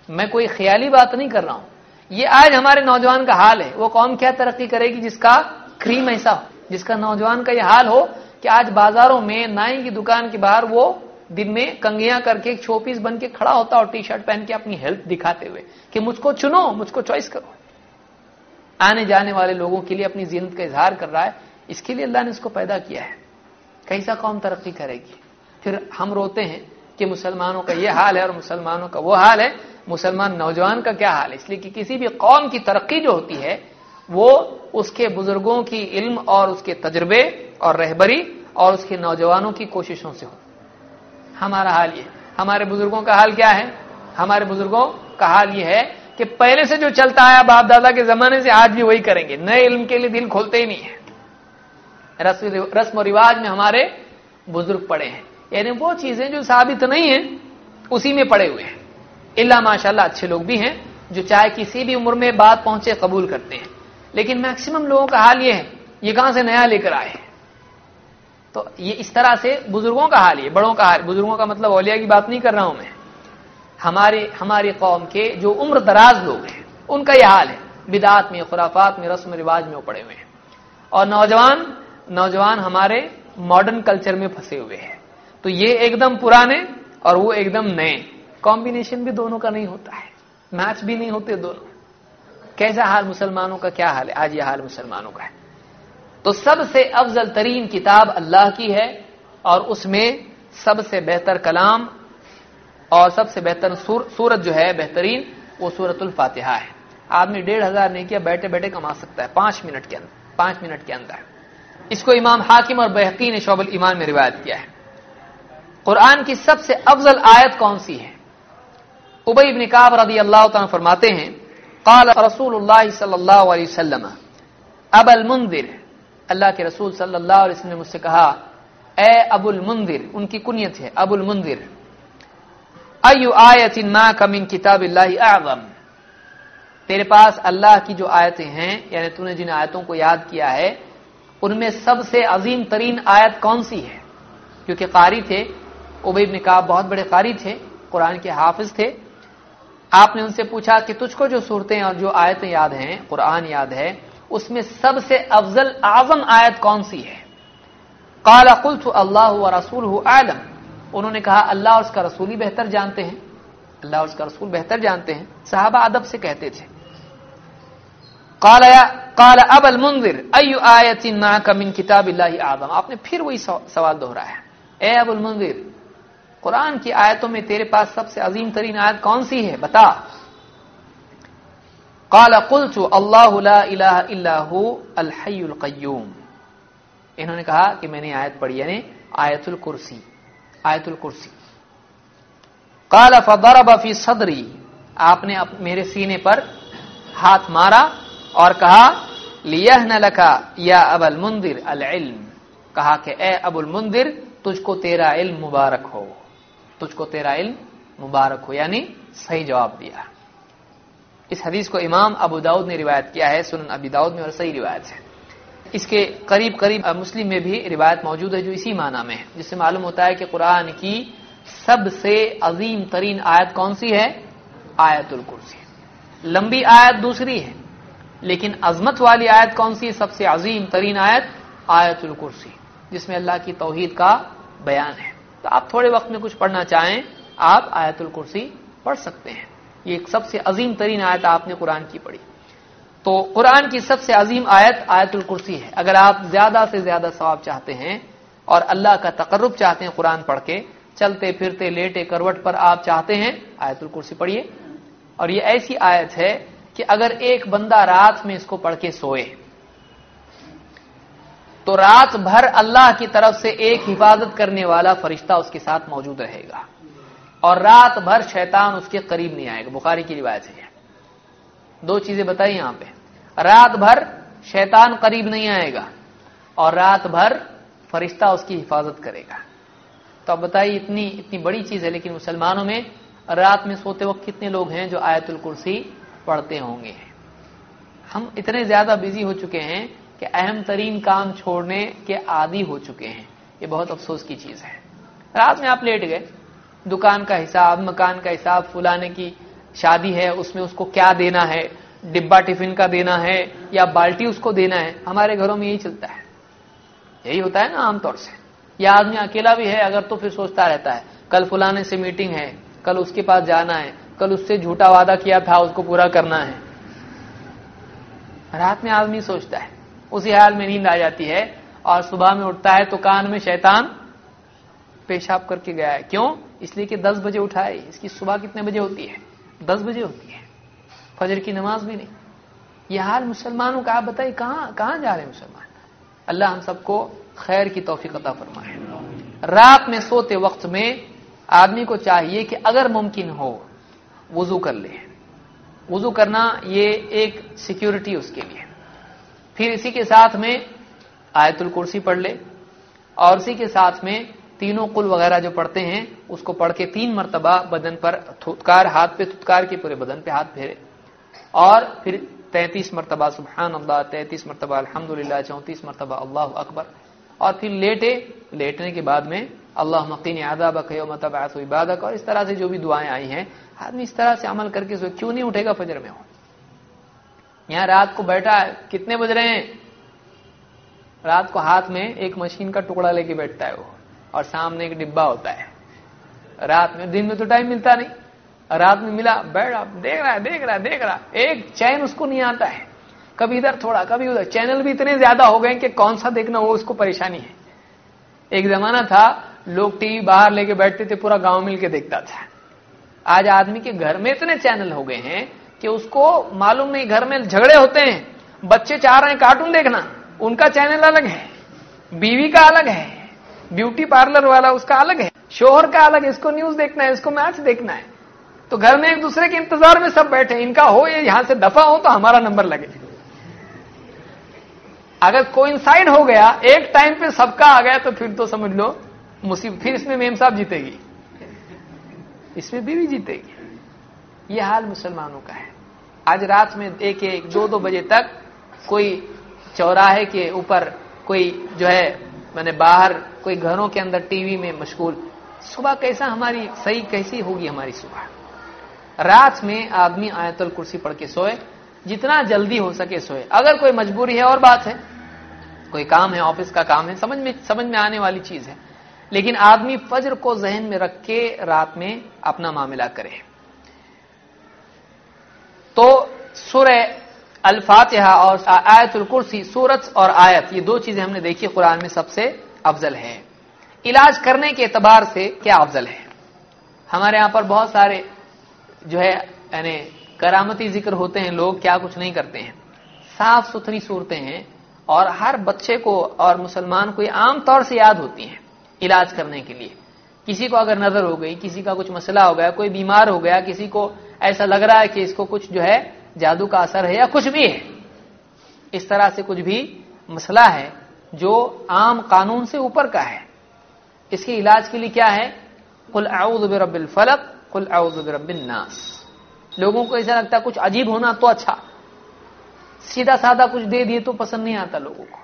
میں کوئی خیالی بات نہیں کر رہا ہوں۔ یہ آج ہمارے نوجوان کا حال ہے۔ وہ قوم کیا ترقی کرے گی جس کا کریم ایسا ہو، جس کا نوجوان کا یہ حال ہو کہ آج بازاروں میں نائی کی دکان کے باہر وہ دن میں کنگیاں کر کے شو پیس بن کے کھڑا ہوتا اور ٹی شرٹ پہن کے اپنی ہیلتھ دکھاتے ہوئے کہ مجھ کو چنو، مجھ کو چوائس کرو۔ آنے جانے والے لوگوں کے لیے اپنی زینت کا اظہار کر رہا ہے، اس کے لیے اللہ نے اس کو پیدا کیا ہے۔ کیسا قوم ترقی کرے گی؟ پھر ہم روتے ہیں کہ مسلمانوں کا یہ حال ہے اور مسلمانوں کا وہ حال ہے۔ مسلمان نوجوان کا کیا حال ہے؟ اس لیے کہ کسی بھی قوم کی ترقی جو ہوتی ہے وہ اس کے بزرگوں کی علم اور اس کے تجربے اور رہبری اور اس کے نوجوانوں کی کوششوں سے ہو ہمارا حال یہ ہمارے بزرگوں کا حال کیا ہے؟ ہمارے بزرگوں کا حال یہ ہے کہ پہلے سے جو چلتا آیا باپ دادا کے زمانے سے آج بھی وہی کریں گے۔ نئے علم کے لیے دل کھولتے ہی نہیں ہے۔ رسم و رواج میں ہمارے بزرگ پڑے ہیں۔ یعنی وہ چیزیں جو ثابت نہیں ہیں، اسی میں پڑے ہوئے ہیں۔ اللہ ماشاء اللہ اچھے لوگ بھی ہیں جو چاہے کسی بھی عمر میں بات پہنچے قبول کرتے ہیں۔ لیکن میکسیمم لوگوں کا حال یہ ہے، یہ کہاں سے نیا لے کر آئے تو یہ اس طرح سے بزرگوں کا حال یہ، بڑوں کا حال، بزرگوں کا مطلب اولیاء کی بات نہیں کر رہا ہوں میں۔ ہماری ہماری قوم کے جو عمر دراز لوگ ہیں، ان کا یہ حال ہے۔ بدعات میں، خرافات میں، رسم و رواج میں وہ پڑے ہوئے ہیں۔ اور نوجوان نوجوان ہمارے ماڈرن کلچر میں پھنسے ہوئے ہیں۔ تو یہ ایک دم پرانے اور وہ ایک دم نئے۔ کمبینیشن بھی دونوں کا نہیں ہوتا ہے۔ میچ بھی نہیں ہوتے دونوں۔ کیسا حال مسلمانوں کا، کیا حال ہے؟ آج یہ حال مسلمانوں کا ہے۔ تو سب سے افضل ترین کتاب اللہ کی ہے اور اس میں سب سے بہتر کلام اور سب سے بہتر سورت جو ہے، بہترین، وہ سورت الفاتحہ ہے۔ آدمی ڈیڑھ ہزار نہیں کیا بیٹھے بیٹھے کما سکتا ہے، پانچ منٹ کے اندر، پانچ منٹ کے اندر۔ اس کو امام حاکم اور بحقی نے شعب المان میں روایت کیا ہے۔ قرآن کی سب سے افضل آیت کون سی ہے؟ ابئی ابن کعب رضی اللہ تعالیٰ فرماتے ہیں قال رسول اللہ صلی اللہ علیہ وسلم اب المنذر، اللہ کے رسول صلی اللہ علیہ وسلم نے مجھ سے کہا، اے ابو المنذر، ان کی کنیت ہے، ابو المنذر، ایو آیت ما کمن کتاب اللہ اعظم؟ تیرے پاس اللہ کی جو آیتیں ہیں یعنی تو نے جن آیتوں کو یاد کیا ہے، ان میں سب سے عظیم ترین آیت کون سی ہے؟ کیونکہ قاری تھے ابیب نے کہا بہت بڑے قاری تھے، قرآن کے حافظ تھے آپ نے ان سے پوچھا کہ تجھ کو جو صورتیں اور جو آیتیں یاد ہیں، قرآن یاد ہے، اس میں سب سے افضل اعظم آیت کون سی ہے؟ کالا قلت اللہ و رسول عالم انہوں نے کہا، اللہ اور اس کا رسول ہی بہتر جانتے ہیں۔ اللہ اور اس کا رسول بہتر جانتے ہیں۔ صحابہ ادب سے کہتے تھے۔ کالا اب المنظر ایو آیت من کتاب اللہ اعظم؟ آپ نے پھر وہی سوال دوہرایا اے اب المنظر قرآن کی آیتوں میں تیرے پاس سب سے عظیم ترین آیت کون سی ہے؟ بتا۔ قال قلت اللہ لا الہ الا هو الحی القیوم۔ انہوں نے کہا کہ میں نے آیت پڑھی یعنی آیت الکرسی آیت الکرسی۔ قال فضرب فی صدری۔ آپ نے میرے سینے پر ہاتھ مارا اور کہا، لیہن لکا یا ابا المنذر العلم۔ کہا کہ، اے ابو المنذر، تجھ کو تیرا علم مبارک ہو۔ تجھ کو تیرا علم مبارک ہو یعنی صحیح جواب دیا۔ اس حدیث کو امام ابو داود نے روایت کیا ہے، سنن ابی داود میں اور صحیح روایت ہے۔ اس کے قریب قریب مسلم میں بھی روایت موجود ہے جو اسی معنی میں ہے۔ جس سے معلوم ہوتا ہے کہ قرآن کی سب سے عظیم ترین آیت کون سی ہے؟ آیت الکرسی۔ لمبی آیت دوسری ہے، لیکن عظمت والی آیت کون سی؟ سب سے عظیم ترین آیت آیت الکرسی، جس میں اللہ کی توحید کا بیان ہے۔ تو آپ تھوڑے وقت میں کچھ پڑھنا چاہیں، آپ آیت الکرسی پڑھ سکتے ہیں۔ یہ ایک سب سے عظیم ترین آیت آپ نے قرآن کی پڑھی۔ تو قرآن کی سب سے عظیم آیت آیت الکرسی ہے۔ اگر آپ زیادہ سے زیادہ ثواب چاہتے ہیں اور اللہ کا تقرب چاہتے ہیں قرآن پڑھ کے، چلتے پھرتے لیٹے کروٹ پر آپ چاہتے ہیں، آیت الکرسی پڑھیے۔ اور یہ ایسی آیت ہے کہ اگر ایک بندہ رات میں اس کو پڑھ کے سوئے تو رات بھر اللہ کی طرف سے ایک حفاظت کرنے والا فرشتہ اس کے ساتھ موجود رہے گا۔ اور رات بھر شیطان اس کے قریب نہیں آئے گا۔ بخاری کی روایت ہے۔ دو چیزیں بتائی یہاں پہ۔ رات بھر شیطان قریب نہیں آئے گا اور رات بھر فرشتہ اس کی حفاظت کرے گا۔ تو اب بتائیے، اتنی اتنی بڑی چیز ہے، لیکن مسلمانوں میں رات میں سوتے وقت کتنے لوگ ہیں جو آیت الکرسی پڑھتے ہوں گے؟ ہم اتنے زیادہ بزی ہو چکے ہیں کہ اہم ترین کام چھوڑنے کے عادی ہو چکے ہیں۔ یہ بہت افسوس کی چیز ہے۔ رات میں آپ لیٹ گئے۔ دکان کا حساب، مکان کا حساب، فلانے کی شادی ہے، اس میں اس کو کیا دینا ہے؟ ڈبا ٹفن کا دینا ہے یا بالٹی اس کو دینا ہے؟ ہمارے گھروں میں یہی چلتا ہے۔ یہی ہوتا ہے نا عام طور سے۔ یا آدمی اکیلا بھی ہے، اگر تو پھر سوچتا رہتا ہے، کل فلانے سے میٹنگ ہے، کل اس کے پاس جانا ہے، کل اس سے جھوٹا وعدہ کیا تھا، اس کو پورا کرنا ہے۔ رات میں آدمی سوچتا ہے۔ اسی حال میں نیند آ جاتی ہے اور صبح میں اٹھتا ہے تو کان میں شیطان پیشاب کر کے گیا ہے۔ کیوں؟ اس لیے کہ دس بجے اٹھائے اس کی صبح کتنے بجے ہوتی ہے؟ دس بجے ہوتی ہے۔ فجر کی نماز بھی نہیں۔ یہ حال مسلمانوں کا، آپ بتائیے کہاں کہاں جا رہے ہیں مسلمان؟ اللہ ہم سب کو خیر کی توفیق عطا فرمائے۔ رات میں سوتے وقت میں آدمی کو چاہیے کہ اگر ممکن ہو وضو کر لے۔ وضو کرنا یہ ایک سیکیورٹی اس کے لیے۔ پھر اسی کے ساتھ میں آیت الکرسی پڑھ لے اور اسی کے ساتھ میں تینوں قل وغیرہ جو پڑھتے ہیں، اس کو پڑھ کے تین مرتبہ بدن پر تھتکار ہاتھ پہ تھتکار کے پورے بدن پہ ہاتھ پھیرے۔ اور پھر تینتیس مرتبہ سبحان اللہ تینتیس مرتبہ الحمد للہ چونتیس مرتبہ، اللہ اکبر۔ اور پھر لیٹے، لیٹنے کے بعد میں اللہ مقین آداب عبادک۔ اور اس طرح سے جو بھی دعائیں آئی ہیں، آدمی اس طرح سے عمل کر کے کیوں نہیں اٹھے گا فجر میں؟ ہو یہاں رات کو بیٹھا ہے، کتنے بج رہے ہیں؟ رات کو ہاتھ میں ایک مشین کا ٹکڑا لے کے بیٹھتا ہے وہ، اور سامنے ایک ڈبا ہوتا ہے۔ رات میں، دن میں تو ٹائم ملتا نہیں۔ رات میں ملا، بیٹھ دیکھ رہا ہے دیکھ رہا ہے دیکھ رہا۔ ایک چین اس کو نہیں آتا ہے۔ کبھی ادھر تھوڑا، کبھی ادھر۔ چینل بھی اتنے زیادہ ہو گئے کہ کون سا دیکھنا وہ اس کو پریشانی ہے۔ ایک زمانہ تھا، لوگ ٹی وی باہر لے کے بیٹھتے تھے، پورا گاؤں مل کے دیکھتا تھا۔ آج آدمی کے گھر میں اتنے چینل ہو گئے ہیں کہ اس کو معلوم نہیں، گھر میں جھگڑے ہوتے ہیں۔ بچے چاہ رہے ہیں کارٹون دیکھنا۔ ان کا چینل الگ ہے۔ بیوی کا الگ ہے۔ بیوٹی پارلر والا اس کا الگ ہے۔ شوہر کا الگ ہے۔ اس کو نیوز دیکھنا ہے، اس کو میچ دیکھنا ہے۔ تو گھر میں ایک دوسرے کے انتظار میں سب بیٹھے ان کا ہو یہ یہاں سے دفاع ہو تو ہمارا نمبر لگے۔ اگر کوئی انسائڈ ہو گیا، ایک ٹائم پہ سب کا آ گیا تو پھر تو سمجھ لو مصیبت پھر اس میں میم صاحب جیتے گی۔ اس میں بیوی جیتے گی۔ یہ حال مسلمانوں کا ہے۔ آج رات میں ایک ایک دو دو بجے تک کوئی چوراہے کے اوپر کوئی جو ہے، میں نے باہر کوئی گھروں کے اندر ٹی وی میں مشغول۔ صبح کیسا ہماری، صحیح کیسی ہوگی ہماری صبح؟ رات میں آدمی آیت الکرسی پڑھ کے سوئے، جتنا جلدی ہو سکے سوئے۔ اگر کوئی مجبوری ہے، اور بات ہے۔ کوئی کام ہے، آفس کا کام ہے، سمجھ میں سمجھ میں آنے والی چیز ہے۔ لیکن آدمی فجر کو ذہن میں رکھ کے رات میں اپنا معاملہ کرے۔ تو سورہ الفاتحہ اور آیت الکرسی، سورت اور آیت، یہ دو چیزیں ہم نے دیکھی، قرآن میں سب سے افضل ہے علاج کرنے کے اعتبار سے کیا افضل ہے ہمارے یہاں پر بہت سارے جو ہے یعنی کرامتی ذکر ہوتے ہیں، لوگ کیا کچھ نہیں کرتے ہیں۔ صاف ستھری صورتیں ہیں اور ہر بچے کو اور مسلمان کو یہ عام طور سے یاد ہوتی ہیں علاج کرنے کے لیے۔ کسی کو اگر نظر ہو گئی، کسی کا کچھ مسئلہ ہو گیا، کوئی بیمار ہو گیا، کسی کو ایسا لگ رہا ہے کہ اس کو کچھ جو ہے جادو کا اثر ہے یا کچھ بھی ہے۔ اس طرح سے کچھ بھی مسئلہ ہے جو عام قانون سے اوپر کا ہے۔ اس کے علاج کے لیے کیا ہے؟ کل اعوذ برب الفلق کل اعوذ برب الناس۔ لوگوں کو ایسا لگتا ہے کچھ عجیب ہونا تو اچھا۔ سیدھا سادہ کچھ دے دیے تو پسند نہیں آتا لوگوں کو۔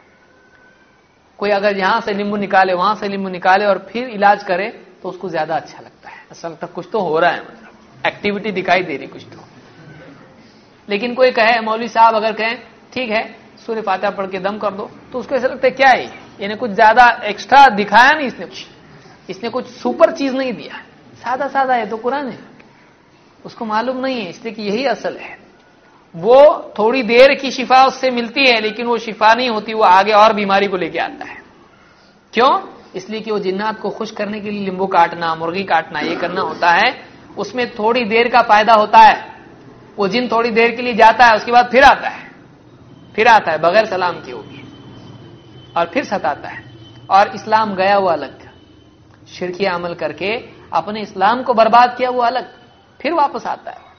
کوئی اگر یہاں سے لیمبو نکالے، وہاں سے لیمبو نکالے اور پھر علاج کرے تو اس کو زیادہ اچھا لگتا ہے۔ ایسا لگتا کچھ تو ہو رہا ہے مطلب ایکٹیویٹی دکھائی دے رہی کچھ تو۔ لیکن کوئی کہے، مولوی صاحب اگر کہیں، ٹھیک ہے سوریہ فاتحہ پڑھ کے دم کر دو، تو اس کو ایسا لگتا ہے کیا ہے؟ یعنی کچھ زیادہ ایکسٹرا دکھایا نہیں اس نے کچھ۔ اس نے کچھ سپر چیز نہیں دیا۔ سادہ سادہ ہے تو قرآن ہے۔ اس کو معلوم نہیں ہے، اس لیے کہ یہی اصل ہے۔ وہ تھوڑی دیر کی شفا اس سے ملتی ہے، لیکن وہ شفا نہیں ہوتی، وہ آگے اور بیماری کو لے کے آتا ہے۔ کیوں؟ اس لیے کہ وہ جنات کو خوش کرنے کے لیے لیمبو کاٹنا، مرغی کاٹنا، یہ کرنا ہوتا ہے۔ اس میں تھوڑی دیر کا فائدہ ہوتا ہے۔ وہ جن تھوڑی دیر کے لیے جاتا ہے، اس کے بعد پھر آتا ہے۔ پھر آتا ہے، بغیر سلام کے وہ بھی۔ اور پھر ستاتا ہے۔ اور اسلام گیا وہ الگ۔ شرکی عمل کر کے اپنے اسلام کو برباد کیا وہ الگ۔ پھر واپس آتا ہے۔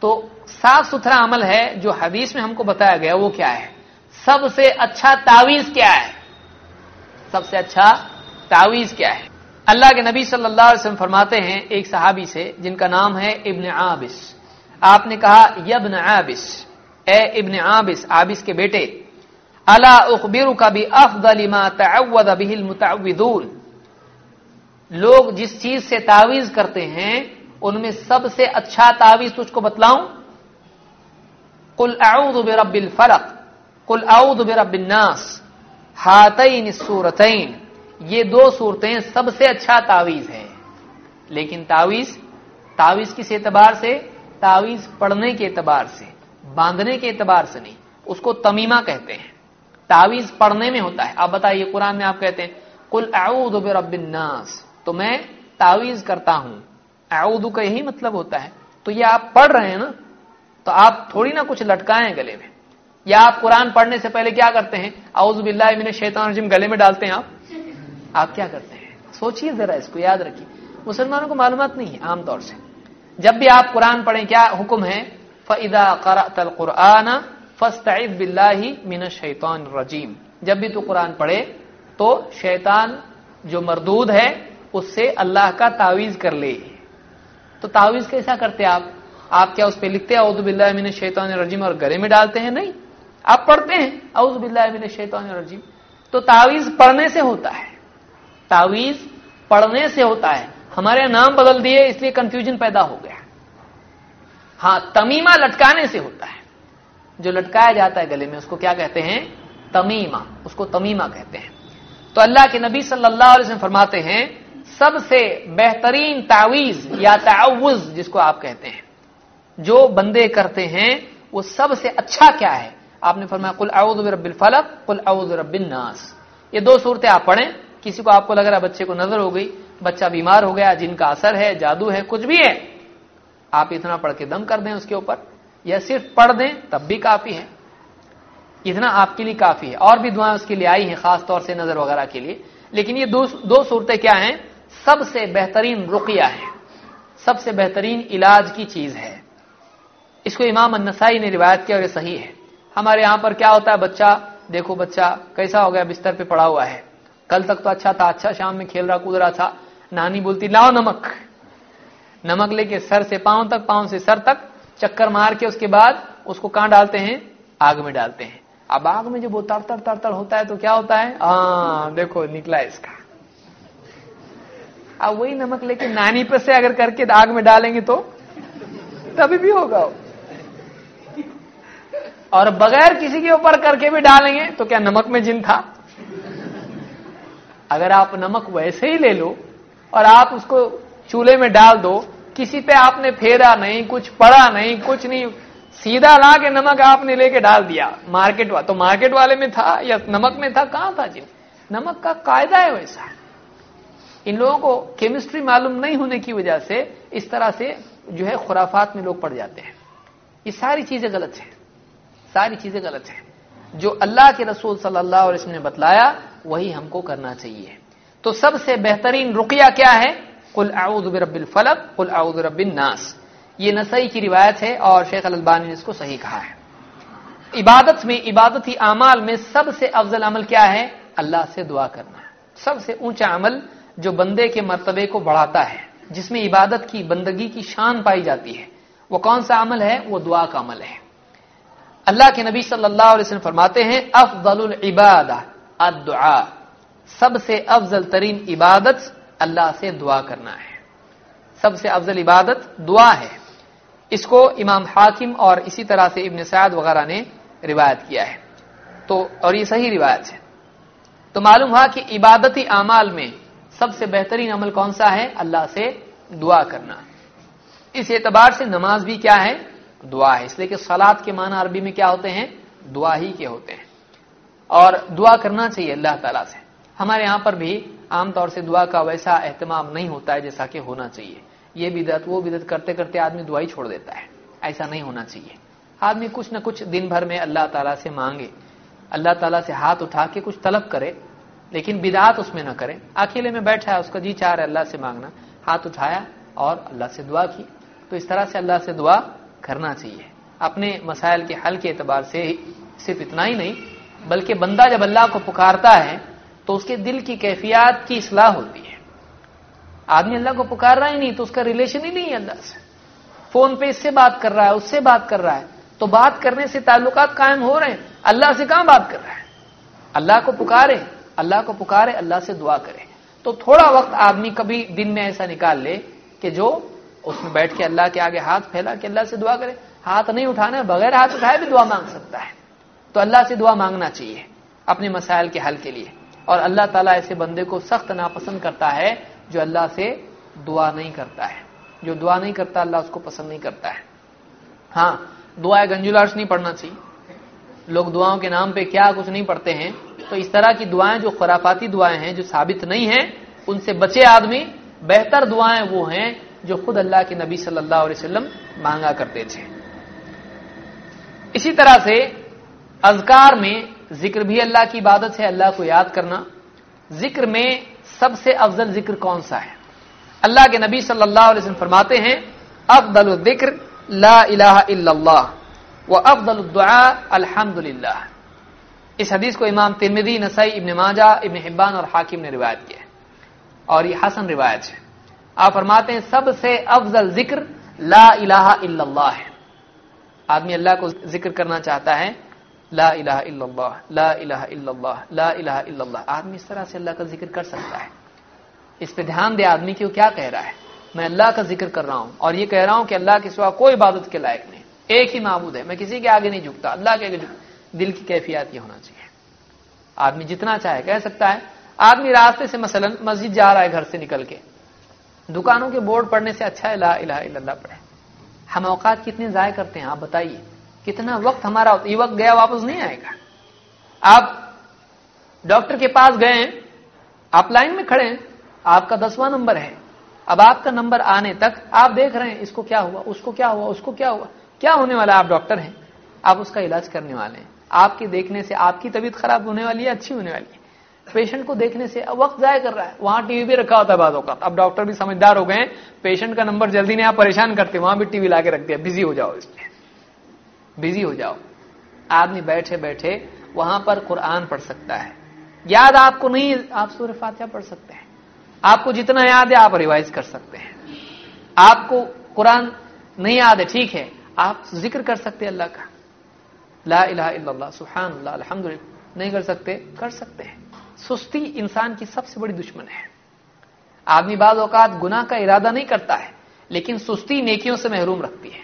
تو صاف ستھرا عمل ہے، جو حدیث میں ہم کو بتایا گیا وہ کیا ہے؟ سب سے اچھا تعویذ کیا ہے؟ سب سے اچھا تعویذ کیا ہے؟ اللہ کے نبی صلی اللہ علیہ وسلم فرماتے ہیں ایک صحابی سے جن کا نام ہے ابن عابس۔ آپ نے کہا یبن عابس، اے ابن عابس عابس کے بیٹے اللہ اخبیر کا بھی افضل ما تعود به المتعوذون۔ لوگ جس چیز سے تعویذ کرتے ہیں، ان میں سب سے اچھا تعویذ تجھ کو بتلاؤں؟ قل اعوذ برب الفلق، قل اعوذ برب الناس۔ ہاتین سورتین۔ یہ دو صورتیں سب سے اچھا تعویذ ہے لیکن تعویذ تعویذ کس اعتبار سے؟ تعویذ پڑھنے کے اعتبار سے، باندھنے کے اعتبار سے نہیں۔ اس کو تمیمہ کہتے ہیں۔ تعویذ پڑھنے میں ہوتا ہے۔ آپ بتائیے، قرآن میں آپ کہتے ہیں کل اعوذ برب الناس۔ تو میں تعویذ کرتا ہوں۔ اعوذ کا یہی مطلب ہوتا ہے۔ تو یہ آپ پڑھ رہے ہیں نا، تو آپ تھوڑی نہ کچھ لٹکائیں گلے میں۔ یا آپ قرآن پڑھنے سے پہلے کیا کرتے ہیں؟ اعوذ باللہ من الشیطان الرجیم، گلے میں ڈالتے ہیں آپ؟ آپ کیا کرتے ہیں؟ سوچیے ذرا اس کو، یاد رکھیے۔ مسلمانوں کو معلومات نہیں ہے، عام طور سے۔ جب بھی آپ قرآن پڑھیں، کیا حکم ہے؟ فَإِذَا قَرَأْتَ الْقُرْآنَ فَاسْتَعِذْ بِاللَّهِ مِنَ الشَّيْطَانِ الرَّجِيمِ۔ جب بھی تو قرآن پڑھے، تو شیطان جو مردود ہے، اس سے اللہ کا تعویذ کر لے۔ تو تعویذ کیسا کرتے آپ؟ آپ کیا اس پہ لکھتے ہیں، اعوذ باللہ من الشیطان الرجیم اور گلے میں ڈالتے ہیں؟ نہیں۔ آپ پڑھتے ہیں۔ اعوذ باللہ من الشیطان الرجیم۔ تو تعویذ پڑھنے سے ہوتا ہے۔ تعویذ پڑھنے سے ہوتا ہے۔ ہمارے نام بدل دیے، اس لیے کنفیوژن پیدا ہو گیا۔ ہاں تمیمہ لٹکانے سے ہوتا ہے۔ جو لٹکایا جاتا ہے گلے میں، اس کو کیا کہتے ہیں؟ تمیمہ۔ اس کو تمیمہ کہتے ہیں۔ تو اللہ کے نبی صلی اللہ علیہ وسلم فرماتے ہیں، سب سے بہترین تعویذ یا تعوض جس کو آپ کہتے ہیں، جو بندے کرتے ہیں، وہ سب سے اچھا کیا ہے؟ آپ نے فرمایا کل اعوذ برب الفلق کل اعوذ رب الناس. یہ دو صورتیں آپ پڑھیں. کسی کو آپ کو لگ رہا ہے بچے کو نظر ہو گئی، بچہ بیمار ہو گیا، جن کا اثر ہے، جادو ہے، کچھ بھی ہے، آپ اتنا پڑھ کے دم کر دیں اس کے اوپر. یا صرف پڑھ دیں، تب بھی کافی ہے. اتنا آپ کے لیے کافی ہے. اور بھی دعائیں اس کے لیے آئی ہیں، خاص طور سے نظر وغیرہ کے لیے. لیکن یہ دو صورتیں کیا ہیں؟ سب سے بہترین رقیہ ہے. سب سے بہترین علاج کی چیز ہے. اس کو امام النسائی نے روایت کیا اور یہ صحیح ہے. ہمارے یہاں پر کیا ہوتا ہے بچہ؟ دیکھو بچہ، کیسا ہو گیا؟ بستر پہ پڑا ہوا ہے۔ کل تک تو اچھا تھا اچھا شام میں کھیل رہا کود رہا تھا۔ نانی بولتی، لاؤ نمک۔ نمک لے کے سر سے، پاؤں تک، پاؤں سے سر تک چکر مار کے اس کے بعد اس کو کہاں ڈالتے ہیں؟ آگ میں ڈالتے ہیں۔ اب آگ میں جب وہ تر تر تر تر ہوتا ہے تو کیا ہوتا ہے؟ ہاں دیکھو، نکلا اس کا۔ اب وہی نمک لے کے نانی پر سے اگر کر کے آگ میں ڈالیں گے تو تبھی بھی ہوگا۔ اور بغیر کسی کے اوپر کر کے بھی ڈالیں گے، تو کیا نمک میں جن تھا؟ اگر آپ نمک ویسے ہی لے لو اور آپ اس کو چولہے میں ڈال دو، کسی پہ آپ نے پھیرا نہیں، کچھ پڑا نہیں، کچھ نہیں، سیدھا لا کے نمک آپ نے لے کے ڈال دیا۔ مارکیٹ والا تو مارکیٹ والے میں تھا یا نمک میں تھا؟ کہاں تھا جن نمک کا قاعدہ ہے ویسا۔ ان لوگوں کو کیمسٹری معلوم نہیں ہونے کی وجہ سے اس طرح سے جو ہے خرافات میں لوگ پڑ جاتے ہیں۔ یہ ساری چیزیں غلط ہیں۔ ساری چیزیں غلط ہیں۔ جو اللہ کے رسول صلی اللہ علیہ وسلم نے بتلایا، وہی ہم کو کرنا چاہیے۔ تو سب سے بہترین رقیہ کیا ہے؟ کل اعوذ برب الفلق کل اعوذ رب الناس۔ یہ نسائی کی روایت ہے اور شیخ البانی نے اس کو صحیح کہا ہے۔ عبادت میں، عبادتی اعمال میں سب سے افضل عمل کیا ہے؟ اللہ سے دعا کرنا۔ سب سے اونچا عمل جو بندے کے مرتبے کو بڑھاتا ہے، جس میں عبادت کی بندگی کی شان پائی جاتی ہے۔ وہ کون سا عمل ہے؟ وہ دعا کا عمل ہے۔ اللہ کے نبی صلی اللہ علیہ وسلم فرماتے ہیں، افضل العبادہ، الدعاء۔ سب سے افضل ترین عبادت اللہ سے دعا کرنا ہے۔ سب سے افضل عبادت دعا ہے۔ اس کو امام حاکم اور اسی طرح سے ابن سعد وغیرہ نے روایت کیا ہے۔ تو، اور یہ صحیح روایت ہے۔ تو معلوم ہوا کہ عبادتی اعمال میں سب سے بہترین عمل کون سا ہے؟ اللہ سے دعا کرنا۔ اس اعتبار سے نماز بھی کیا ہے؟ دعا ہے۔ اس لیے کہ سلاد کے معنی عربی میں کیا ہوتے ہیں؟ دعا ہی کے ہوتے ہیں۔ اور دعا کرنا چاہیے اللہ تعالیٰ سے۔ ہمارے یہاں پر بھی عام طور سے دعا کا ویسا اہتمام نہیں ہوتا ہے جیسا کہ ہونا چاہیے۔ یہ بدت وہ بدت کرتے کرتے آدمی دعائی چھوڑ دیتا ہے۔ ایسا نہیں ہونا چاہیے۔ آدمی کچھ نہ کچھ دن بھر میں اللہ تعالیٰ سے مانگے، اللہ تعالیٰ سے ہاتھ اٹھا کے کچھ طلب کرے، لیکن بدعت اس میں نہ کرے۔ اکیلے میں بیٹھا ہے، اس کا جی چاہ رہا ہے اللہ سے مانگنا۔ ہاتھ اٹھایا اور اللہ سے دعا کی۔ تو اس طرح سے اللہ سے دعا کرنا چاہیے۔ اپنے مسائل کے حل کے اعتبار سے صرف اتنا ہی نہیں، بلکہ بندہ جب اللہ کو پکارتا ہے، تو اس کے دل کی کیفیات کی اصلاح ہوتی ہے۔ آدمی اللہ کو پکار رہا ہی نہیں، تو اس کا ریلیشن ہی نہیں ہے اللہ سے۔ فون پہ اس سے بات کر رہا ہے، اس سے بات کر رہا ہے۔ تو بات کرنے سے تعلقات قائم ہو رہے ہیں۔ اللہ سے کہاں بات کر رہا ہے؟ اللہ کو پکارے، اللہ کو پکارے، اللہ سے دعا کرے۔ تو تھوڑا وقت آدمی کبھی دن میں ایسا نکال لے کہ جو اس میں بیٹھ کے اللہ کے آگے ہاتھ پھیلا کہ اللہ سے دعا کرے۔ ہاتھ نہیں اٹھانا، بغیر ہاتھ اٹھائے بھی دعا مانگ سکتا ہے۔ تو اللہ سے دعا مانگنا چاہیے اپنے مسائل کے حل کے لیے۔ اور اللہ تعالیٰ ایسے بندے کو سخت ناپسند کرتا ہے جو اللہ سے دعا نہیں کرتا ہے۔ جو دعا نہیں کرتا، اللہ اس کو پسند نہیں کرتا ہے۔ ہاں دعائیں گنجولاش نہیں پڑھنا چاہیے۔ لوگ دعاؤں کے نام پہ کیا کچھ نہیں پڑھتے ہیں۔ تو اس طرح کی دعائیں جو خرافاتی دعائیں ہیں، جو ثابت نہیں ہیں، ان سے بچے آدمی بہتر دعائیں وہ ہیں جو خود اللہ کے نبی صلی اللہ علیہ وسلم مانگا کرتے تھے۔ اسی طرح سے اذکار میں ذکر بھی اللہ کی عبادت ہے، اللہ کو یاد کرنا۔ ذکر میں سب سے افضل ذکر کون سا ہے؟ اللہ کے نبی صلی اللہ علیہ وسلم فرماتے ہیں، افضل الذکر لا الہ الا اللہ وہ افضل الدعاء الحمد للہ اس حدیث کو امام ترمدی نسائی، ابن ماجہ، ابن حبان اور حاکم نے روایت کیا ہے۔ اور یہ حسن روایت ہے۔ آپ فرماتے ہیں سب سے افضل ذکر لا الہ الا اللہ ہے۔ آدمی اللہ کو ذکر کرنا چاہتا ہے، لا الہ الا اللہ، لا الہ الا اللہ، لا الہ الا اللہ۔ آدمی اس طرح سے اللہ کا ذکر کر سکتا ہے۔ اس پہ دھیان دے آدمی کی وہ کیا کہہ رہا ہے۔ میں اللہ کا ذکر کر رہا ہوں اور یہ کہہ رہا ہوں کہ اللہ کے سوا کوئی عبادت کے لائق نہیں۔ ایک ہی معبود ہے، میں کسی کے آگے نہیں جھکتا۔ اللہ کے آگے دل کی کیفیات یہ ہونا چاہیے۔ آدمی جتنا چاہے کہہ سکتا ہے۔ آدمی راستے سے مثلا مسجد جا رہا ہے گھر سے نکل کے۔ دکانوں کے بورڈ پڑھنے سے اچھا ہے، لا الہ الا اللہ پڑھے ہم اوقات کتنے ضائع کرتے ہیں، آپ بتائیے۔ کتنا وقت ہمارا ہوتا یہ وقت گیا واپس نہیں آئے گا۔ آپ ڈاکٹر کے پاس گئے ہیں، آپ لائن میں کھڑے ہیں، آپ کا دسواں نمبر ہے۔ اب آپ کا نمبر آنے تک آپ دیکھ رہے ہیں، اس کو کیا ہوا، اس کو کیا ہوا، اس کو کیا ہوا، کیا ہونے والا آپ ڈاکٹر ہیں، آپ اس کا علاج کرنے والے ہیں۔ آپ کے دیکھنے سے آپ کی طبیعت خراب ہونے والی ہے، اچھی ہونے والی ہے۔ پیشنٹ کو دیکھنے سے وقت ضائع کر رہا ہے۔ وہاں ٹی وی بھی رکھا ہوتا ہے بعض اوقات۔ اب ڈاکٹر بھی سمجھدار ہو گئے پیشنٹ کا نمبر جلدی نہیں، آپ پریشان کرتے وہاں بھی ٹی وی لا کے رکھ دیا۔ بزی ہو جاؤ اس میں۔ بزی ہو جاؤ۔ آدمی بیٹھے بیٹھے وہاں پر قرآن پڑھ سکتا ہے۔ یاد آپ کو نہیں، آپ سور فاتحہ پڑھ سکتے ہیں۔ آپ کو جتنا یاد ہے، آپ ریوائز کر سکتے ہیں۔ آپ کو قرآن نہیں یاد ہے، ٹھیک ہے۔ آپ ذکر کر سکتے اللہ کا۔ لا الہ الا اللہ، سبحان اللہ الحمد نہیں کر سکتے کر سکتے ہیں۔ سستی انسان کی سب سے بڑی دشمن ہے۔ آدمی بعض اوقات گناہ کا ارادہ نہیں کرتا ہے، لیکن سستی نیکیوں سے محروم رکھتی ہے۔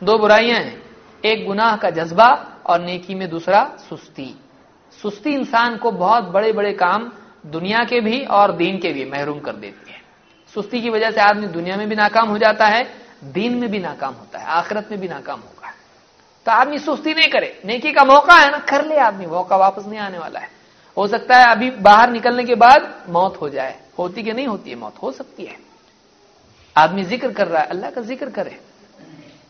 دو برائیاں ہیں، ایک گناہ کا جذبہ اور نیکی میں دوسرا سستی۔ سستی انسان کو بہت بڑے بڑے کام دنیا کے بھی اور دین کے بھی محروم کر دیتی ہے۔ سستی کی وجہ سے آدمی دنیا میں بھی ناکام ہو جاتا ہے، دین میں بھی ناکام ہوتا ہے، آخرت میں بھی ناکام ہوگا۔ تو آدمی سستی نہیں کرے، نیکی کا موقع ہے نا، کر لے آدمی، موقع واپس نہیں آنے والا ہے۔ ہو سکتا ہے ابھی باہر نکلنے کے بعد موت ہو جائے۔ ہوتی کہ نہیں ہوتی ہے؟ موت ہو سکتی ہے۔ آدمی ذکر کر رہا ہے، اللہ کا ذکر کرے۔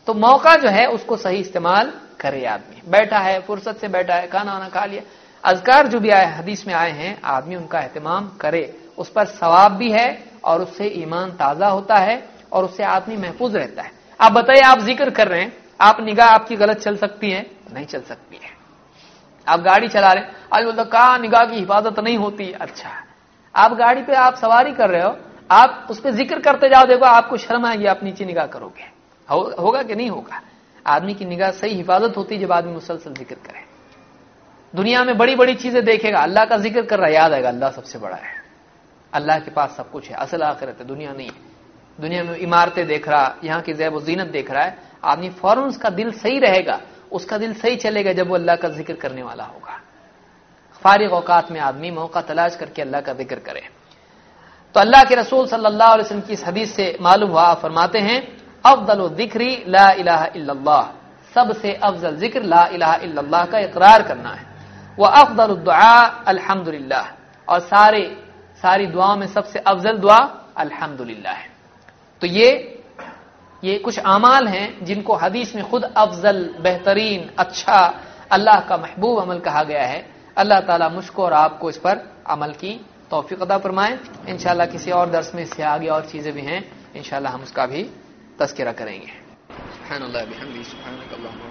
تو موقع جو ہے، اس کو صحیح استعمال کرے آدمی۔ بیٹھا ہے، فرصت سے بیٹھا ہے، کھانا وانا کھا لیا۔ ازکار جو بھی آئے، حدیث میں آئے ہیں، آدمی ان کا اہتمام کرے۔ اس پر ثواب بھی ہے اور اس سے ایمان تازہ ہوتا ہے اور اس سے آدمی محفوظ رہتا ہے۔ آپ بتائیے، آپ ذکر کر رہے ہیں، آپ نگاہ آپ کی غلط چل سکتی ہے نہیں چل سکتی ہے۔ آپ گاڑی چلا رہے آج بولتا کہاں نگاہ کی حفاظت نہیں ہوتی؟ اچھا۔ آپ گاڑی پہ آپ سواری کر رہے ہو، آپ اس پہ ذکر کرتے جاؤ، دیکھو آپ کو شرم آئے گی، آپ نیچے نگاہ کرو گے۔ ہوگا کہ نہیں ہوگا؟ آدمی کی نگاہ صحیح حفاظت ہوتی جب آدمی مسلسل ذکر کرے۔ دنیا میں بڑی بڑی چیزیں دیکھے گا، اللہ کا ذکر کر رہا یاد آئے گا، اللہ سب سے بڑا ہے۔ اللہ کے پاس سب کچھ ہے، اصل آخرت ہے، دنیا نہیں ہے۔ دنیا میں عمارتیں دیکھ رہا، یہاں کی زیب و زینت دیکھ رہا ہے۔ آدمی فوراً اس کا دل صحیح رہے گا۔ اس کا دل صحیح چلے گا جب وہ اللہ کا ذکر کرنے والا ہوگا۔ فارغ اوقات میں آدمی موقع تلاش کر کے اللہ کا ذکر کرے۔ تو اللہ کے رسول صلی اللہ علیہ وسلم کی اس حدیث سے معلوم ہوا فرماتے ہیں، افضل ذکری لا الہ الا اللہ۔ سب سے افضل ذکر لا الہ الا اللہ کا اقرار کرنا ہے۔ وہ افضل الدعاء الحمد اور سارے، ساری دعاؤں میں سب سے افضل دعا الحمد ہے۔ تو یہ یہ کچھ اعمال ہیں جن کو حدیث میں خود افضل، بہترین اچھا اللہ کا محبوب عمل کہا گیا ہے۔ اللہ تعالیٰ مجھ کو اور آپ کو اس پر عمل کی توفیق عطا فرمائیں انشاءاللہ کسی اور درس میں اس سے آگے اور چیزیں بھی ہیں۔ انشاءاللہ ہم اس کا بھی تذکرہ کریں گے۔ سبحان اللہ